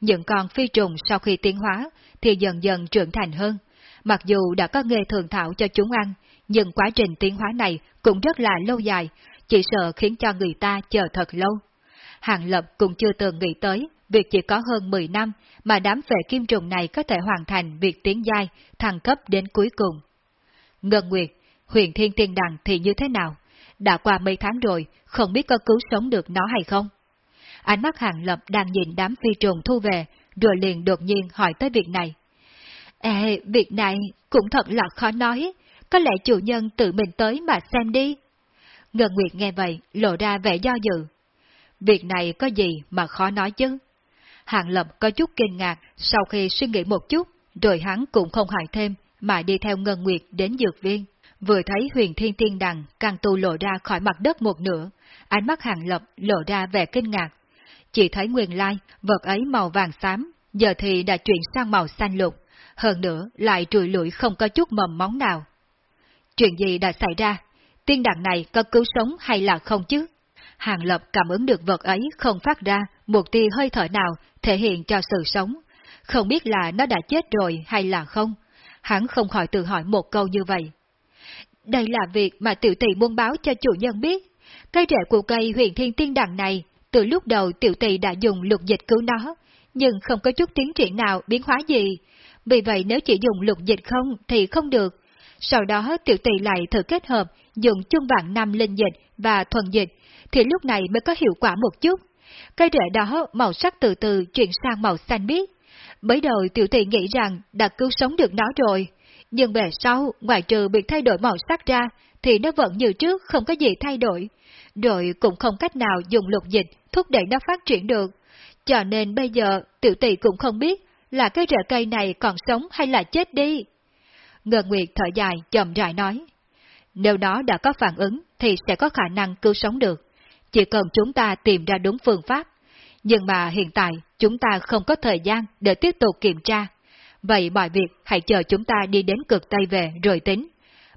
Những con phi trùng sau khi tiến hóa thì dần dần trưởng thành hơn. Mặc dù đã có nghề thường thảo cho chúng ăn, nhưng quá trình tiến hóa này cũng rất là lâu dài, chỉ sợ khiến cho người ta chờ thật lâu. Hàng Lập cũng chưa từng nghĩ tới việc chỉ có hơn 10 năm mà đám vệ kim trùng này có thể hoàn thành việc tiến giai, thăng cấp đến cuối cùng. Ngân Nguyệt, huyền thiên tiên đằng thì như thế nào? Đã qua mấy tháng rồi, không biết có cứu sống được nó hay không? Ánh mắt Hàng Lập đang nhìn đám phi trùng thu về, rồi liền đột nhiên hỏi tới việc này. Ê, việc này cũng thật là khó nói, có lẽ chủ nhân tự mình tới mà xem đi. Ngân Nguyệt nghe vậy, lộ ra vẻ do dự. Việc này có gì mà khó nói chứ? Hàng Lập có chút kinh ngạc sau khi suy nghĩ một chút, rồi hắn cũng không hỏi thêm, mà đi theo Ngân Nguyệt đến dược viên. Vừa thấy huyền thiên tiên đằng càng tu lộ ra khỏi mặt đất một nửa, ánh mắt Hàng Lập lộ ra vẻ kinh ngạc. Chỉ thấy nguyên lai, vật ấy màu vàng xám, giờ thì đã chuyển sang màu xanh lục, hơn nữa lại trùi lủi không có chút mầm móng nào. Chuyện gì đã xảy ra? Tiên đàn này có cứu sống hay là không chứ? Hàng Lập cảm ứng được vật ấy không phát ra một tia hơi thở nào thể hiện cho sự sống. Không biết là nó đã chết rồi hay là không. Hắn không khỏi tự hỏi một câu như vậy. Đây là việc mà tiểu tỷ muốn báo cho chủ nhân biết. Cây rễ của cây huyền thiên tiên đằng này, từ lúc đầu tiểu tỷ đã dùng lục dịch cứu nó, nhưng không có chút tiến triển nào biến hóa gì. Vì vậy nếu chỉ dùng lục dịch không thì không được. Sau đó tiểu tỷ lại thử kết hợp dùng chung vạn năm linh dịch và thuần dịch, thì lúc này mới có hiệu quả một chút. Cây rễ đó màu sắc từ từ chuyển sang màu xanh biếc. Mới đầu tiểu tỷ nghĩ rằng đã cứu sống được nó rồi, nhưng về sau, ngoài trừ bị thay đổi màu sắc ra, thì nó vẫn như trước không có gì thay đổi. Rồi cũng không cách nào dùng lục dịch thúc đẩy nó phát triển được. Cho nên bây giờ tiểu tỷ cũng không biết là cái rễ cây này còn sống hay là chết đi. Ngờ Nguyệt thở dài chậm rãi nói. Nếu nó đã có phản ứng thì sẽ có khả năng cứu sống được. Chỉ cần chúng ta tìm ra đúng phương pháp. Nhưng mà hiện tại chúng ta không có thời gian để tiếp tục kiểm tra. Vậy mọi việc hãy chờ chúng ta đi đến cực Tây về rồi tính.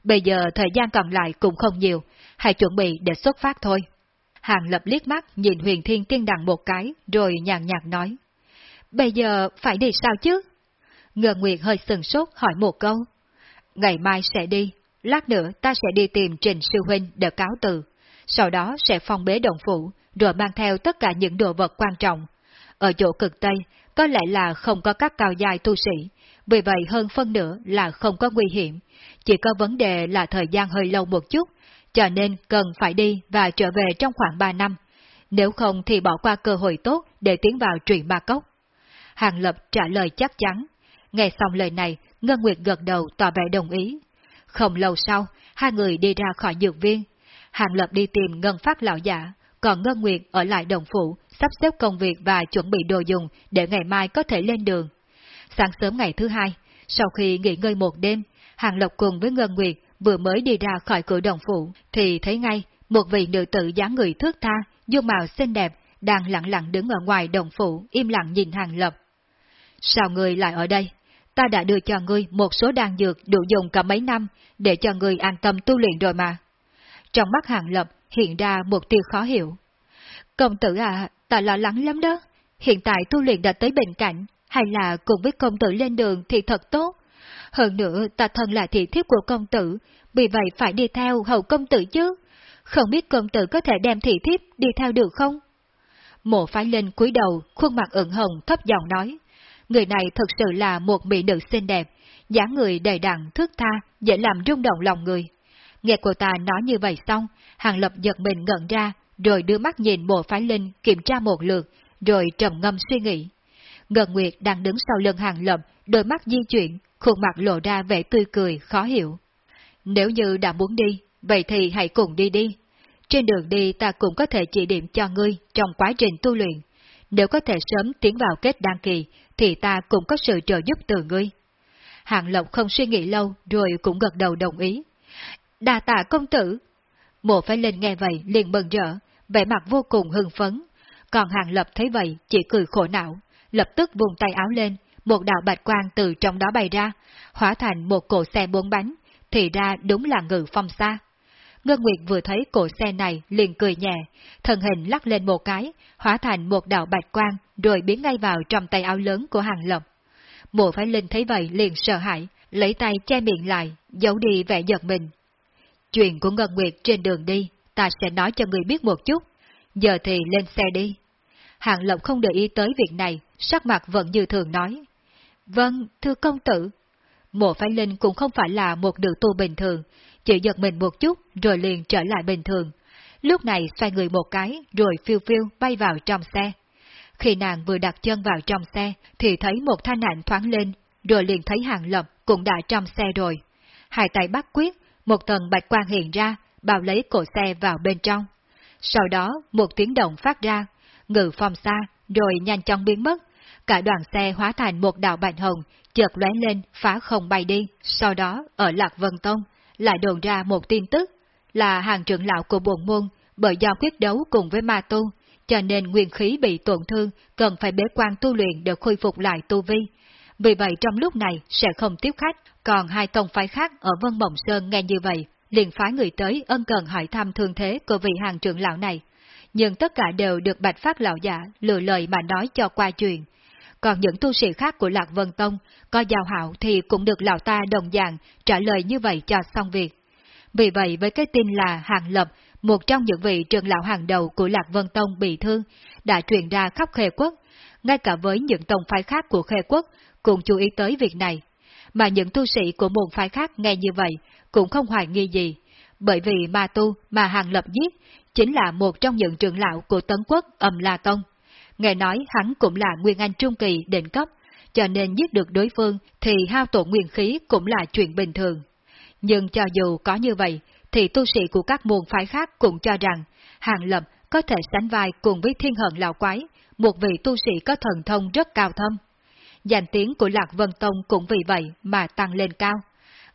Bây giờ thời gian còn lại cũng không nhiều, hãy chuẩn bị để xuất phát thôi. Hàng lập liếc mắt nhìn huyền thiên tiên đằng một cái, rồi nhàn nhạt nói. Bây giờ phải đi sao chứ? Ngờ Nguyệt hơi sừng sốt hỏi một câu. Ngày mai sẽ đi, lát nữa ta sẽ đi tìm Trình Sư Huynh để cáo từ. Sau đó sẽ phong bế đồng phủ, rồi mang theo tất cả những đồ vật quan trọng. Ở chỗ cực Tây, có lẽ là không có các cao dài tu sĩ, vì vậy hơn phân nửa là không có nguy hiểm, chỉ có vấn đề là thời gian hơi lâu một chút, cho nên cần phải đi và trở về trong khoảng 3 năm, nếu không thì bỏ qua cơ hội tốt để tiến vào trụy ma cốc. Hàng Lập trả lời chắc chắn, nghe xong lời này, Ngân Nguyệt gật đầu tỏ vẻ đồng ý. Không lâu sau, hai người đi ra khỏi dược viên, Hàng Lập đi tìm Ngân Phát lão giả, còn Ngân Nguyệt ở lại đồng phủ, sắp xếp công việc và chuẩn bị đồ dùng để ngày mai có thể lên đường. Sáng sớm ngày thứ hai, sau khi nghỉ ngơi một đêm, Hàng lập cùng với Ngân Nguyệt vừa mới đi ra khỏi cửa đồng phủ, thì thấy ngay một vị nữ tử dáng người thước tha, dung mạo xinh đẹp, đang lặng lặng đứng ở ngoài đồng phủ, im lặng nhìn Hàng Lập. Sao người lại ở đây? Ta đã đưa cho ngươi một số đan dược đủ dùng cả mấy năm, để cho ngươi an tâm tu luyện rồi mà. Trong mắt Hàng Lập hiện ra một tiêu khó hiểu. Công tử à, ta lo lắng lắm đó. Hiện tại tu luyện đã tới bệnh cảnh, hay là cùng với công tử lên đường thì thật tốt. Hơn nữa ta thân là thị thiếp của công tử, vì vậy phải đi theo hậu công tử chứ. Không biết công tử có thể đem thị thiếp đi theo được không? Mộ phái lên cúi đầu, khuôn mặt ửng hồng thấp giọng nói. Người này thật sự là một mỹ nữ xinh đẹp, dáng người đầy đặn thước tha, dễ làm rung động lòng người. Nghe cô ta nói như vậy xong, Hàng Lập giật mình ngẩn ra, rồi đưa mắt nhìn bộ phái linh kiểm tra một lượt, rồi trầm ngâm suy nghĩ. Ngân Nguyệt đang đứng sau lưng Hàng Lập, đôi mắt di chuyển, khuôn mặt lộ ra vẻ tươi cười, khó hiểu. Nếu như đã muốn đi, vậy thì hãy cùng đi đi. Trên đường đi ta cũng có thể chỉ điểm cho ngươi trong quá trình tu luyện. Nếu có thể sớm tiến vào kết đăng kỳ, thì ta cũng có sự trợ giúp từ ngươi. Hạng Lộc không suy nghĩ lâu rồi cũng gật đầu đồng ý. Đà tạ công tử. Mộ phải lên nghe vậy liền mừng rỡ, vẻ mặt vô cùng hưng phấn. Còn Hàng Lập thấy vậy chỉ cười khổ não, lập tức vùng tay áo lên, một đạo bạch quang từ trong đó bay ra, hóa thành một cổ xe bốn bánh, thì ra đúng là ngự phong xa. Ngân Nguyệt vừa thấy cổ xe này liền cười nhẹ, thân hình lắc lên một cái, hóa thành một đạo bạch quang, rồi biến ngay vào trong tay áo lớn của hàng lộc. Mộ Phái Linh thấy vậy liền sợ hãi, lấy tay che miệng lại, giấu đi vẻ giật mình. Chuyện của Ngân Nguyệt trên đường đi, ta sẽ nói cho người biết một chút, giờ thì lên xe đi. Hàng Lộc không để ý tới việc này, sắc mặt vẫn như thường nói. Vâng, thưa công tử. Mộ Phái Linh cũng không phải là một nữ tu bình thường, chỉ giật mình một chút rồi liền trở lại bình thường. Lúc này xoay người một cái rồi phiêu phiêu bay vào trong xe. Khi nàng vừa đặt chân vào trong xe thì thấy một thanh ảnh thoáng lên, rồi liền thấy hàng lập cũng đã trong xe rồi. Hai tay bắt quyết, một tầng bạch quang hiện ra, bao lấy cổ xe vào bên trong. Sau đó một tiếng động phát ra, ngự phòng xa, rồi nhanh chóng biến mất. Cả đoàn xe hóa thành một đạo bạch hồng, chợt lóe lên, phá không bay đi. Sau đó, ở Lạc Vân Tông, lại đồn ra một tin tức, là hàng trưởng lão của bổn môn, bởi do quyết đấu cùng với ma tu, cho nên nguyên khí bị tổn thương, cần phải bế quan tu luyện để khôi phục lại tu vi. Vì vậy trong lúc này sẽ không tiếp khách, còn hai tông phái khác ở Vân Mộng Sơn nghe như vậy, liền phái người tới ân cần hỏi thăm thương thế của vị hàng trưởng lão này. Nhưng tất cả đều được Bạch Phát lão giả lừa lời mà nói cho qua chuyện. Còn những tu sĩ khác của Lạc Vân Tông, có giao hảo thì cũng được lão ta đồng dạng trả lời như vậy cho xong việc. Vì vậy với cái tin là Hàng Lập, một trong những vị trường lão hàng đầu của Lạc Vân Tông bị thương, đã truyền ra khắp Khê Quốc, ngay cả với những tông phái khác của Khê Quốc cũng chú ý tới việc này. Mà những tu sĩ của môn phái khác nghe như vậy cũng không hoài nghi gì, bởi vì ma tu mà Hàng Lập giết chính là một trong những trường lão của Tấn Quốc Âm La Tông. Nghe nói hắn cũng là Nguyên Anh Trung Kỳ đỉnh cấp, cho nên giết được đối phương thì hao tổn nguyên khí cũng là chuyện bình thường. Nhưng cho dù có như vậy, thì tu sĩ của các môn phái khác cũng cho rằng Hàng Lập có thể sánh vai cùng với thiên hận lão quái, một vị tu sĩ có thần thông rất cao thâm. Danh tiếng của Lạc Vân Tông cũng vì vậy mà tăng lên cao.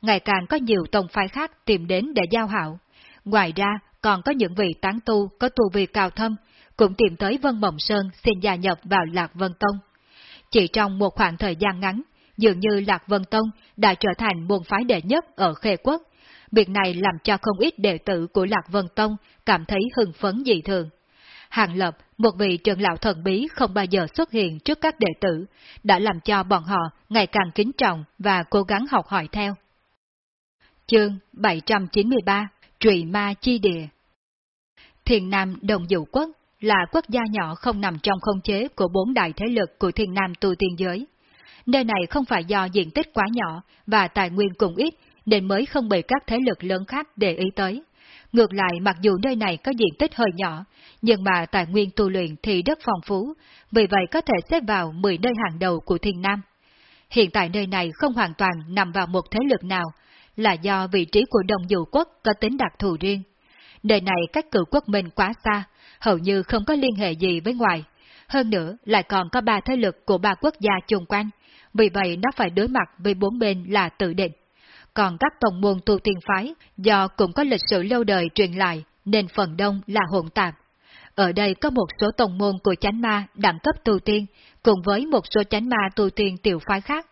Ngày càng có nhiều tông phái khác tìm đến để giao hảo. Ngoài ra, còn có những vị tán tu có tu vi cao thâm, cũng tìm tới Vân Mộng Sơn xin gia nhập vào Lạc Vân Tông. Chỉ trong một khoảng thời gian ngắn, dường như Lạc Vân Tông đã trở thành môn phái đệ nhất ở Khê Quốc. Việc này làm cho không ít đệ tử của Lạc Vân Tông cảm thấy hưng phấn dị thường. Hàng Lập, một vị trưởng lão thần bí không bao giờ xuất hiện trước các đệ tử, đã làm cho bọn họ ngày càng kính trọng và cố gắng học hỏi theo. Chương 793 Trụy Ma Chi Địa Thiền Nam Đồng Dụ Quốc là quốc gia nhỏ không nằm trong không chế của bốn đại thế lực của thiên nam tu tiên giới. Nơi này không phải do diện tích quá nhỏ và tài nguyên cũng ít nên mới không bị các thế lực lớn khác để ý tới. Ngược lại mặc dù nơi này có diện tích hơi nhỏ, nhưng mà tài nguyên tu luyện thì rất phong phú, vì vậy có thể xếp vào 10 nơi hàng đầu của thiên nam. Hiện tại nơi này không hoàn toàn nằm vào một thế lực nào, là do vị trí của đồng dụ quốc có tính đặc thù riêng. Nơi này cách cựu quốc mình quá xa, hầu như không có liên hệ gì với ngoài. Hơn nữa, lại còn có ba thế lực của ba quốc gia chung quanh, vì vậy nó phải đối mặt với bốn bên là tự định. Còn các tổng môn tu tiên phái, do cũng có lịch sử lâu đời truyền lại, nên phần đông là hỗn tạp. Ở đây có một số tổng môn của chánh ma đẳng cấp tu tiên, cùng với một số chánh ma tu tiên tiểu phái khác.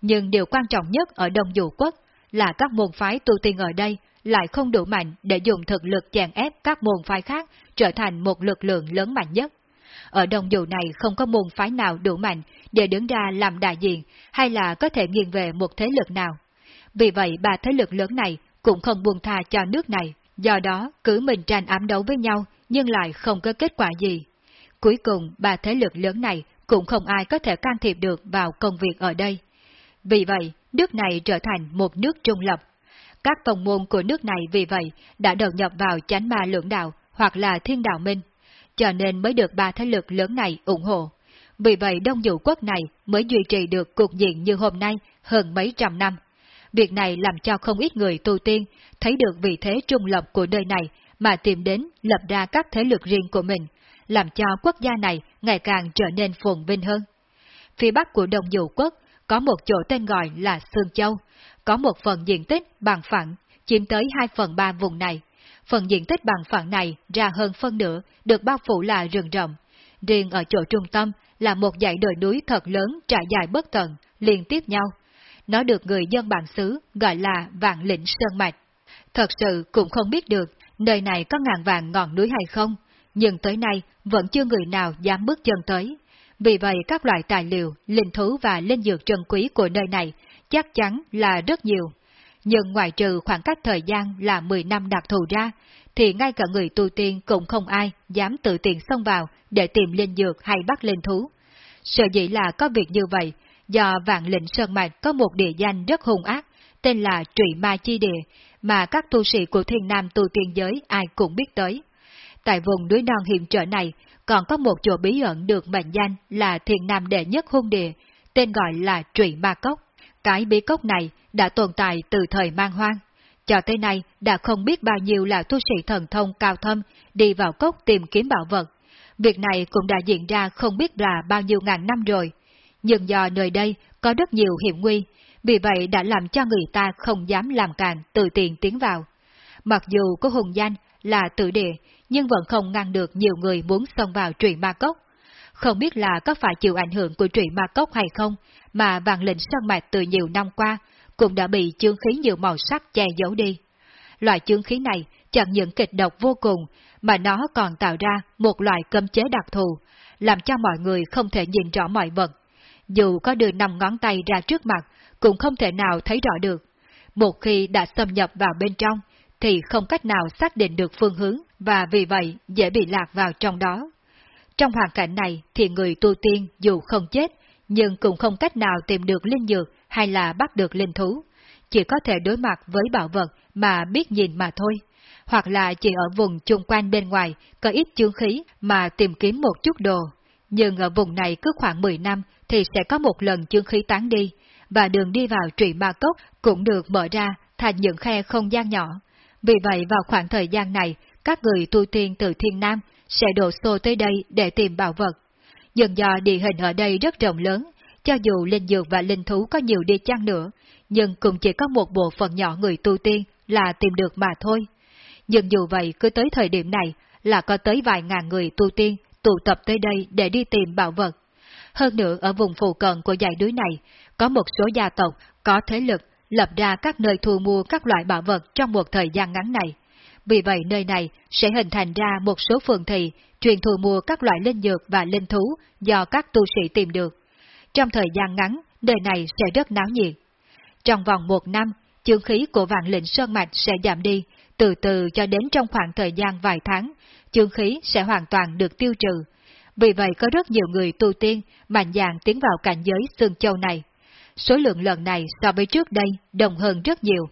Nhưng điều quan trọng nhất ở Đông Dụ Quốc là các môn phái tu tiên ở đây lại không đủ mạnh để dùng thực lực chèn ép các môn phái khác trở thành một lực lượng lớn mạnh nhất. Ở đồng dù này không có môn phái nào đủ mạnh để đứng ra làm đại diện hay là có thể nghiêng về một thế lực nào. Vì vậy ba thế lực lớn này cũng không buông tha cho nước này, do đó cứ mình tranh ám đấu với nhau nhưng lại không có kết quả gì. Cuối cùng ba thế lực lớn này cũng không ai có thể can thiệp được vào công việc ở đây. Vì vậy, nước này trở thành một nước trung lập. Các tông môn của nước này vì vậy đã đầu nhập vào chánh ma lưỡng đạo hoặc là thiên đạo minh, cho nên mới được ba thế lực lớn này ủng hộ. Vì vậy Đông Dụ quốc này mới duy trì được cục diện như hôm nay hơn mấy trăm năm. Việc này làm cho không ít người tu tiên thấy được vị thế trung lập của nơi này mà tìm đến lập ra các thế lực riêng của mình, làm cho quốc gia này ngày càng trở nên phồn vinh hơn. Phía bắc của Đông Dụ quốc có một chỗ tên gọi là Sương Châu, có một phần diện tích bằng phẳng, chiếm tới 2 phần 3 vùng này. Phần diện tích bằng phẳng này ra hơn phân nửa, được bao phủ là rừng rậm. Riêng ở chỗ trung tâm là một dãy đồi núi thật lớn trải dài bất tận, liên tiếp nhau. Nó được người dân bản xứ gọi là Vạn Lĩnh Sơn Mạch. Thật sự cũng không biết được nơi này có ngàn vàng ngọn núi hay không, nhưng tới nay vẫn chưa người nào dám bước chân tới. Vì vậy các loại tài liệu, linh thú và linh dược trân quý của nơi này chắc chắn là rất nhiều. Nhưng ngoài trừ khoảng cách thời gian là 10 năm đặc thù ra, thì ngay cả người tu tiên cũng không ai dám tự tiện xông vào để tìm linh dược hay bắt linh thú. Sợ dĩ là có việc như vậy, do vạn lĩnh Sơn Mạch có một địa danh rất hung ác, tên là Trụy Ma Chi Địa, mà các tu sĩ của thiên nam tu tiên giới ai cũng biết tới. Tại vùng núi non hiểm trở này, còn có một chỗ bí ẩn được mệnh danh là thiên nam đệ nhất hung địa, tên gọi là Trụy Ma Cốc. Cái bí cốc này đã tồn tại từ thời mang hoang. Cho tới nay đã không biết bao nhiêu là tu sĩ thần thông cao thâm đi vào cốc tìm kiếm bảo vật. Việc này cũng đã diễn ra không biết là bao nhiêu ngàn năm rồi. Nhưng do nơi đây có rất nhiều hiểm nguy, vì vậy đã làm cho người ta không dám làm càn tự tiện tiến vào. Mặc dù có hùng danh là tự địa, nhưng vẫn không ngăn được nhiều người muốn xông vào trụy ma cốc. Không biết là có phải chịu ảnh hưởng của trụy ma cốc hay không, mà vạn lệnh sơn mạch từ nhiều năm qua cũng đã bị chương khí nhiều màu sắc che giấu đi. Loại chương khí này chẳng những kịch độc vô cùng, mà nó còn tạo ra một loại cơm chế đặc thù, làm cho mọi người không thể nhìn rõ mọi vật. Dù có đưa nằm ngón tay ra trước mặt, cũng không thể nào thấy rõ được. Một khi đã xâm nhập vào bên trong, thì không cách nào xác định được phương hướng, và vì vậy dễ bị lạc vào trong đó. Trong hoàn cảnh này thì người tu tiên dù không chết, nhưng cũng không cách nào tìm được linh dược hay là bắt được linh thú. Chỉ có thể đối mặt với bảo vật mà biết nhìn mà thôi. Hoặc là chỉ ở vùng chung quanh bên ngoài có ít chương khí mà tìm kiếm một chút đồ. Nhưng ở vùng này cứ khoảng 10 năm thì sẽ có một lần chương khí tán đi, và đường đi vào trụy ma cốc cũng được mở ra thành những khe không gian nhỏ. Vì vậy vào khoảng thời gian này, các người tu tiên từ thiên nam sẽ đổ xô tới đây để tìm bảo vật. Dần do địa hình ở đây rất rộng lớn, cho dù linh dược và linh thú có nhiều đi chăng nữa, nhưng cũng chỉ có một bộ phận nhỏ người tu tiên là tìm được mà thôi. Nhưng dù vậy cứ tới thời điểm này là có tới vài ngàn người tu tiên tụ tập tới đây để đi tìm bảo vật. Hơn nữa ở vùng phụ cận của dãy núi này, có một số gia tộc có thế lực lập ra các nơi thu mua các loại bảo vật trong một thời gian ngắn này. Vì vậy nơi này sẽ hình thành ra một số phường thị truyền thu mua các loại linh dược và linh thú do các tu sĩ tìm được. Trong thời gian ngắn, nơi này sẽ rất náo nhiệt. Trong vòng một năm, chương khí của vạn lĩnh Sơn Mạch sẽ giảm đi, từ từ cho đến trong khoảng thời gian vài tháng, chương khí sẽ hoàn toàn được tiêu trừ. Vì vậy có rất nhiều người tu tiên mạnh dạn tiến vào cảnh giới Sương Châu này. Số lượng lần này so với trước đây đồng hơn rất nhiều,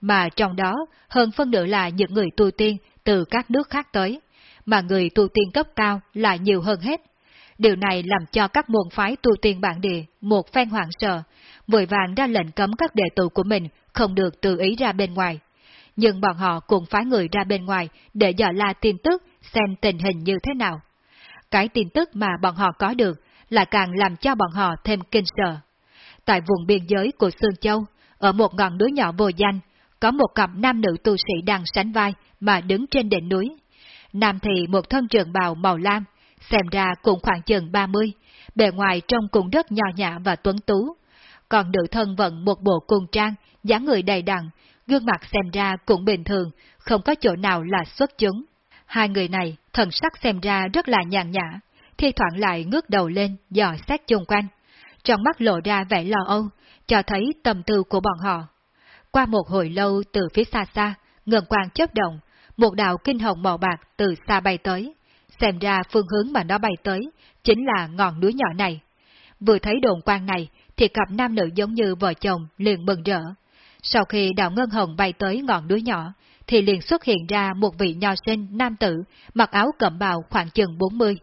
mà trong đó hơn phân nửa là những người tu tiên từ các nước khác tới, mà người tu tiên cấp cao lại nhiều hơn hết. Điều này làm cho các môn phái tu tiên bản địa một phen hoảng sợ, vội vàng ra lệnh cấm các đệ tử của mình không được tự ý ra bên ngoài. Nhưng bọn họ cũng phái người ra bên ngoài để dò la tin tức xem tình hình như thế nào. Cái tin tức mà bọn họ có được là càng làm cho bọn họ thêm kinh sợ. Tại vùng biên giới của Sương Châu, ở một ngọn núi nhỏ vô danh, có một cặp nam nữ tu sĩ đang sánh vai mà đứng trên đỉnh núi. Nam thì một thân trường bào màu lam, xem ra cũng khoảng chừng 30, bề ngoài trông cũng rất nho nhã và tuấn tú. Còn nữ thân vận một bộ cung trang, dáng người đầy đặn, gương mặt xem ra cũng bình thường, không có chỗ nào là xuất chúng. Hai người này, thần sắc xem ra rất là nhàn nhã, thi thoảng lại ngước đầu lên, dò xét chung quanh. Trong mắt lộ ra vẻ lo âu, cho thấy tâm tư của bọn họ. Qua một hồi lâu từ phía xa xa, ngân quang chớp động, một đạo kinh hồng màu bạc từ xa bay tới. Xem ra phương hướng mà nó bay tới, chính là ngọn núi nhỏ này. Vừa thấy đồn quang này, thì cặp nam nữ giống như vợ chồng liền mừng rỡ. Sau khi đạo ngân hồng bay tới ngọn núi nhỏ, thì liền xuất hiện ra một vị nho sinh nam tử, mặc áo cẩm bào khoảng chừng 40.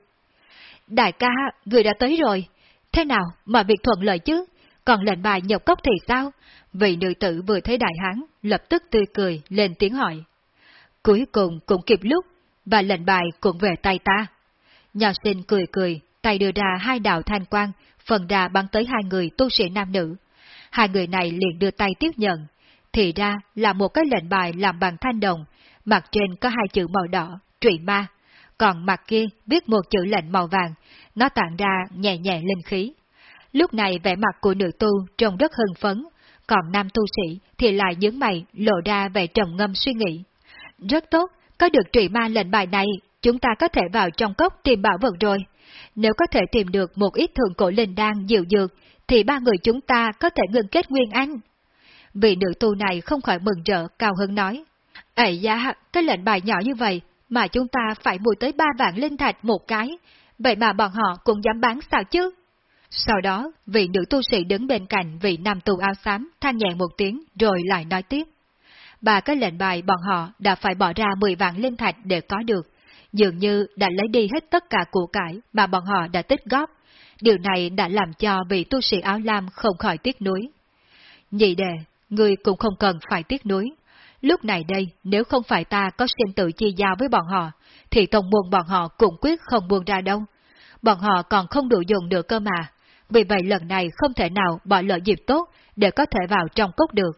Đại ca, người đã tới rồi. Thế nào mà việc thuận lợi chứ? Còn lệnh bài nhập cốc thì sao? Vị nữ tử vừa thấy đại hán, lập tức tươi cười, lên tiếng hỏi. Cuối cùng cũng kịp lúc, và lệnh bài cũng về tay ta. Nhà sinh cười cười, tay đưa ra hai đạo thanh quang, phần đà bắn tới hai người tu sĩ nam nữ. Hai người này liền đưa tay tiếp nhận, thì ra là một cái lệnh bài làm bằng thanh đồng, mặt trên có hai chữ màu đỏ, trụy ma, còn mặt kia viết một chữ lệnh màu vàng, nó tản ra nhẹ nhẹ linh khí. Lúc này vẻ mặt của nữ tu trông rất hưng phấn, còn nam tu sĩ thì lại nhướng mày lộ ra vẻ trầm ngâm suy nghĩ. Rất tốt, có được trụy ma lệnh bài này, chúng ta có thể vào trong cốc tìm bảo vật rồi. Nếu có thể tìm được một ít thường cổ linh đan dịu dược, thì ba người chúng ta có thể ngừng kết nguyên anh. Vị nữ tu này không khỏi mừng rỡ, cao hứng nói. Ây da, cái lệnh bài nhỏ như vậy, mà chúng ta phải mua tới ba vạn linh thạch một cái, vậy mà bọn họ cũng dám bán sao chứ? Sau đó, vị nữ tu sĩ đứng bên cạnh vị nam tu áo xám than nhẹ một tiếng rồi lại nói tiếp. bà cái lệnh bài bọn họ đã phải bỏ ra 10 vạn linh thạch để có được, dường như đã lấy đi hết tất cả của cải mà bọn họ đã tích góp. Điều này đã làm cho vị tu sĩ áo lam không khỏi tiếc nuối. Nhị đề, người cũng không cần phải tiếc nuối. Lúc này đây, nếu không phải ta có sinh tự chi giao với bọn họ, thì tông môn bọn họ cũng quyết không buông ra đâu. Bọn họ còn không đủ dùng được cơ mà, vì vậy lần này không thể nào bỏ lỡ dịp tốt để có thể vào trong cốc được.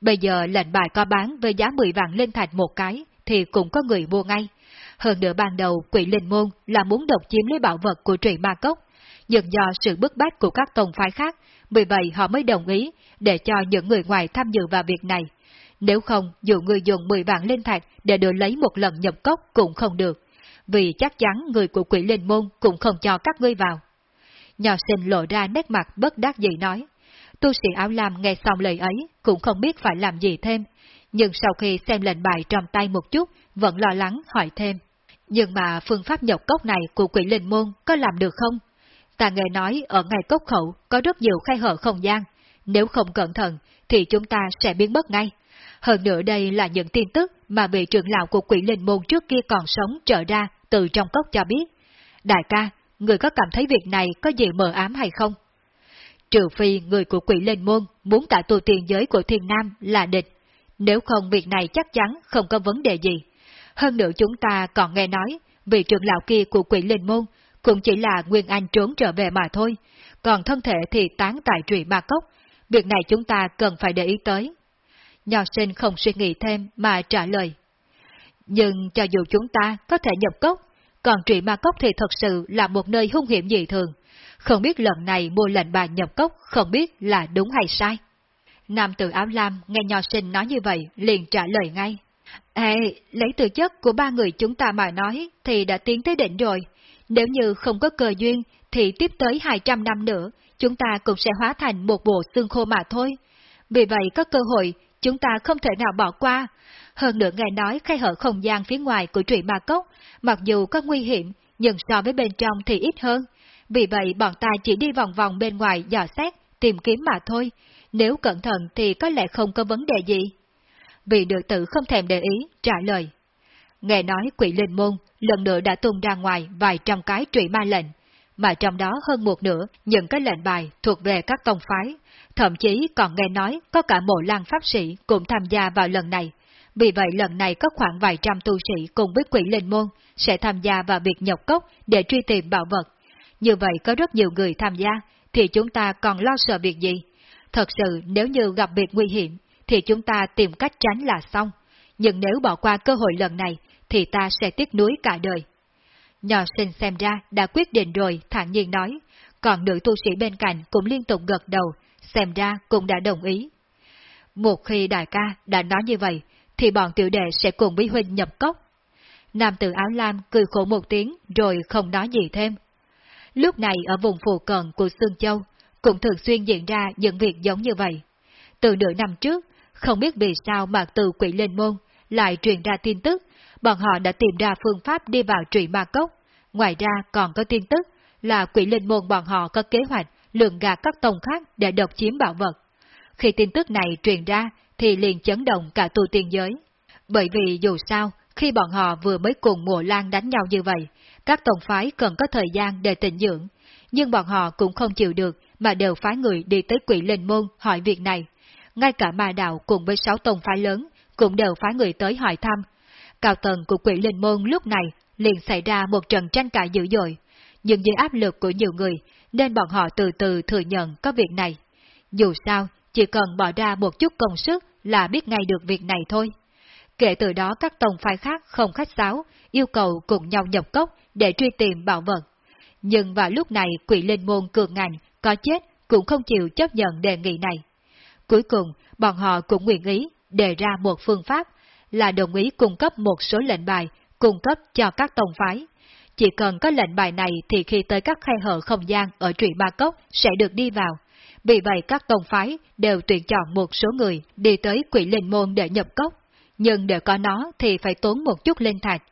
Bây giờ lệnh bài có bán với giá 10 vạn linh thạch một cái, thì cũng có người mua ngay. Hơn nữa ban đầu quỷ linh môn là muốn độc chiếm lấy bảo vật của trụy ma cốc, nhưng do sự bức bách của các tông phái khác, vì vậy họ mới đồng ý để cho những người ngoài tham dự vào việc này. Nếu không, dù người dùng 10 vạn linh thạch để đổi lấy một lần nhập cốc cũng không được, vì chắc chắn người của quỷ linh môn cũng không cho các ngươi vào. Nhỏ sinh lộ ra nét mặt bất đắc dĩ nói. Tu sĩ áo lam nghe xong lời ấy cũng không biết phải làm gì thêm, nhưng sau khi xem lệnh bài trong tay một chút, vẫn lo lắng hỏi thêm. Nhưng mà phương pháp nhập cốc này của quỷ linh môn có làm được không? Ta nghe nói ở ngay cốc khẩu có rất nhiều khay hở không gian, nếu không cẩn thận thì chúng ta sẽ biến mất ngay. Hơn nữa đây là những tin tức mà vị trưởng lão của quỷ linh môn trước kia còn sống trở ra từ trong cốc cho biết. Đại ca, người có cảm thấy việc này có gì mờ ám hay không? Trừ phi người của quỷ lên môn muốn cả tu tiền giới của thiên nam là địch, nếu không việc này chắc chắn không có vấn đề gì. Hơn nữa chúng ta còn nghe nói, vị trưởng lão kia của quỷ linh môn cũng chỉ là Nguyên Anh trốn trở về mà thôi, còn thân thể thì tán tại trụy ma cốc, việc này chúng ta cần phải để ý tới. Nho sinh không suy nghĩ thêm mà trả lời. Nhưng cho dù chúng ta có thể nhập cốc, còn trụy ma cốc thì thật sự là một nơi hung hiểm dị thường. Không biết lần này mua lệnh bà nhập cốc không biết là đúng hay sai. Nam tử áo lam nghe nho sinh nói như vậy liền trả lời ngay. Ê, lấy từ chất của ba người chúng ta mà nói thì đã tiến tới đỉnh rồi. Nếu như không có cơ duyên thì tiếp tới 200 năm nữa chúng ta cũng sẽ hóa thành một bộ xương khô mà thôi. Vì vậy có cơ hội chúng ta không thể nào bỏ qua. Hơn nữa nghe nói khai hở không gian phía ngoài của trụy ma cốc, mặc dù có nguy hiểm, nhưng so với bên trong thì ít hơn. Vì vậy bọn ta chỉ đi vòng vòng bên ngoài dò xét, tìm kiếm mà thôi. Nếu cẩn thận thì có lẽ không có vấn đề gì. Vị nữ tử không thèm để ý, trả lời. Nghe nói quỷ linh môn lần nữa đã tung ra ngoài vài trăm cái trụy ma lệnh, mà trong đó hơn một nửa những cái lệnh bài thuộc về các tông phái, thậm chí còn nghe nói có cả mộ lang pháp sĩ cũng tham gia vào lần này. Vì vậy lần này có khoảng vài trăm tu sĩ cùng với quỷ linh môn sẽ tham gia vào việc nhập cốc để truy tìm bảo vật. Như vậy có rất nhiều người tham gia, thì chúng ta còn lo sợ việc gì? Thật sự nếu như gặp việc nguy hiểm, thì chúng ta tìm cách tránh là xong. Nhưng nếu bỏ qua cơ hội lần này, thì ta sẽ tiếc nuối cả đời. Nhỏ sinh xem ra đã quyết định rồi, thản nhiên nói, còn nữ tu sĩ bên cạnh cũng liên tục gật đầu, xem ra cũng đã đồng ý. Một khi đại ca đã nói như vậy, thì bọn tiểu đệ sẽ cùng với huynh nhập cốc. Nam tử áo lam cười khổ một tiếng rồi không nói gì thêm. Lúc này ở vùng phù cận của Sương Châu, cũng thường xuyên diễn ra những việc giống như vậy. Từ nửa năm trước, không biết vì sao mà từ quỷ lên môn lại truyền ra tin tức, bọn họ đã tìm ra phương pháp đi vào trụy ma cốc. Ngoài ra còn có tin tức là quỷ linh môn bọn họ có kế hoạch lường gạt các tông khác để độc chiếm bảo vật. Khi tin tức này truyền ra thì liền chấn động cả tu tiên giới. Bởi vì dù sao, khi bọn họ vừa mới cùng mùa lan đánh nhau như vậy, các tổng phái cần có thời gian để tịnh dưỡng, nhưng bọn họ cũng không chịu được mà đều phái người đi tới quỷ linh môn hỏi việc này. Ngay cả ma đạo cùng với sáu tổng phái lớn cũng đều phái người tới hỏi thăm. Cao tầng của quỷ linh môn lúc này liền xảy ra một trận tranh cãi dữ dội, nhưng dưới áp lực của nhiều người nên bọn họ từ từ thừa nhận có việc này. Dù sao, chỉ cần bỏ ra một chút công sức là biết ngay được việc này thôi. Kể từ đó các tông phái khác không khách sáo, yêu cầu cùng nhau nhập cốc để truy tìm bảo vật. Nhưng vào lúc này quỷ linh môn cường ngành có chết cũng không chịu chấp nhận đề nghị này. Cuối cùng, bọn họ cũng nguyện ý đề ra một phương pháp là đồng ý cung cấp một số lệnh bài cung cấp cho các tông phái. Chỉ cần có lệnh bài này thì khi tới các khe hở không gian ở trụy ba cốc sẽ được đi vào. Vì vậy các tông phái đều tuyển chọn một số người đi tới quỷ linh môn để nhập cốc, nhưng để có nó thì phải tốn một chút linh thạch.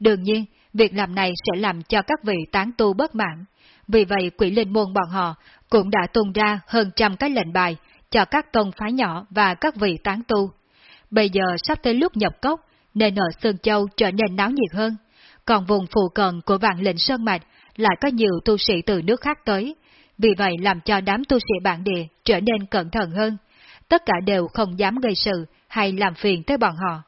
Đương nhiên, việc làm này sẽ làm cho các vị tán tu bất mãn. Vì vậy quỷ linh môn bọn họ cũng đã tung ra hơn trăm cái lệnh bài cho các tông phái nhỏ và các vị tán tu. Bây giờ sắp tới lúc nhập cốc, nên ở Sơn Châu trở nên náo nhiệt hơn. Còn vùng phụ cận của vạn lệnh Sơn Mạch lại có nhiều tu sĩ từ nước khác tới, vì vậy làm cho đám tu sĩ bản địa trở nên cẩn thận hơn. Tất cả đều không dám gây sự hay làm phiền tới bọn họ.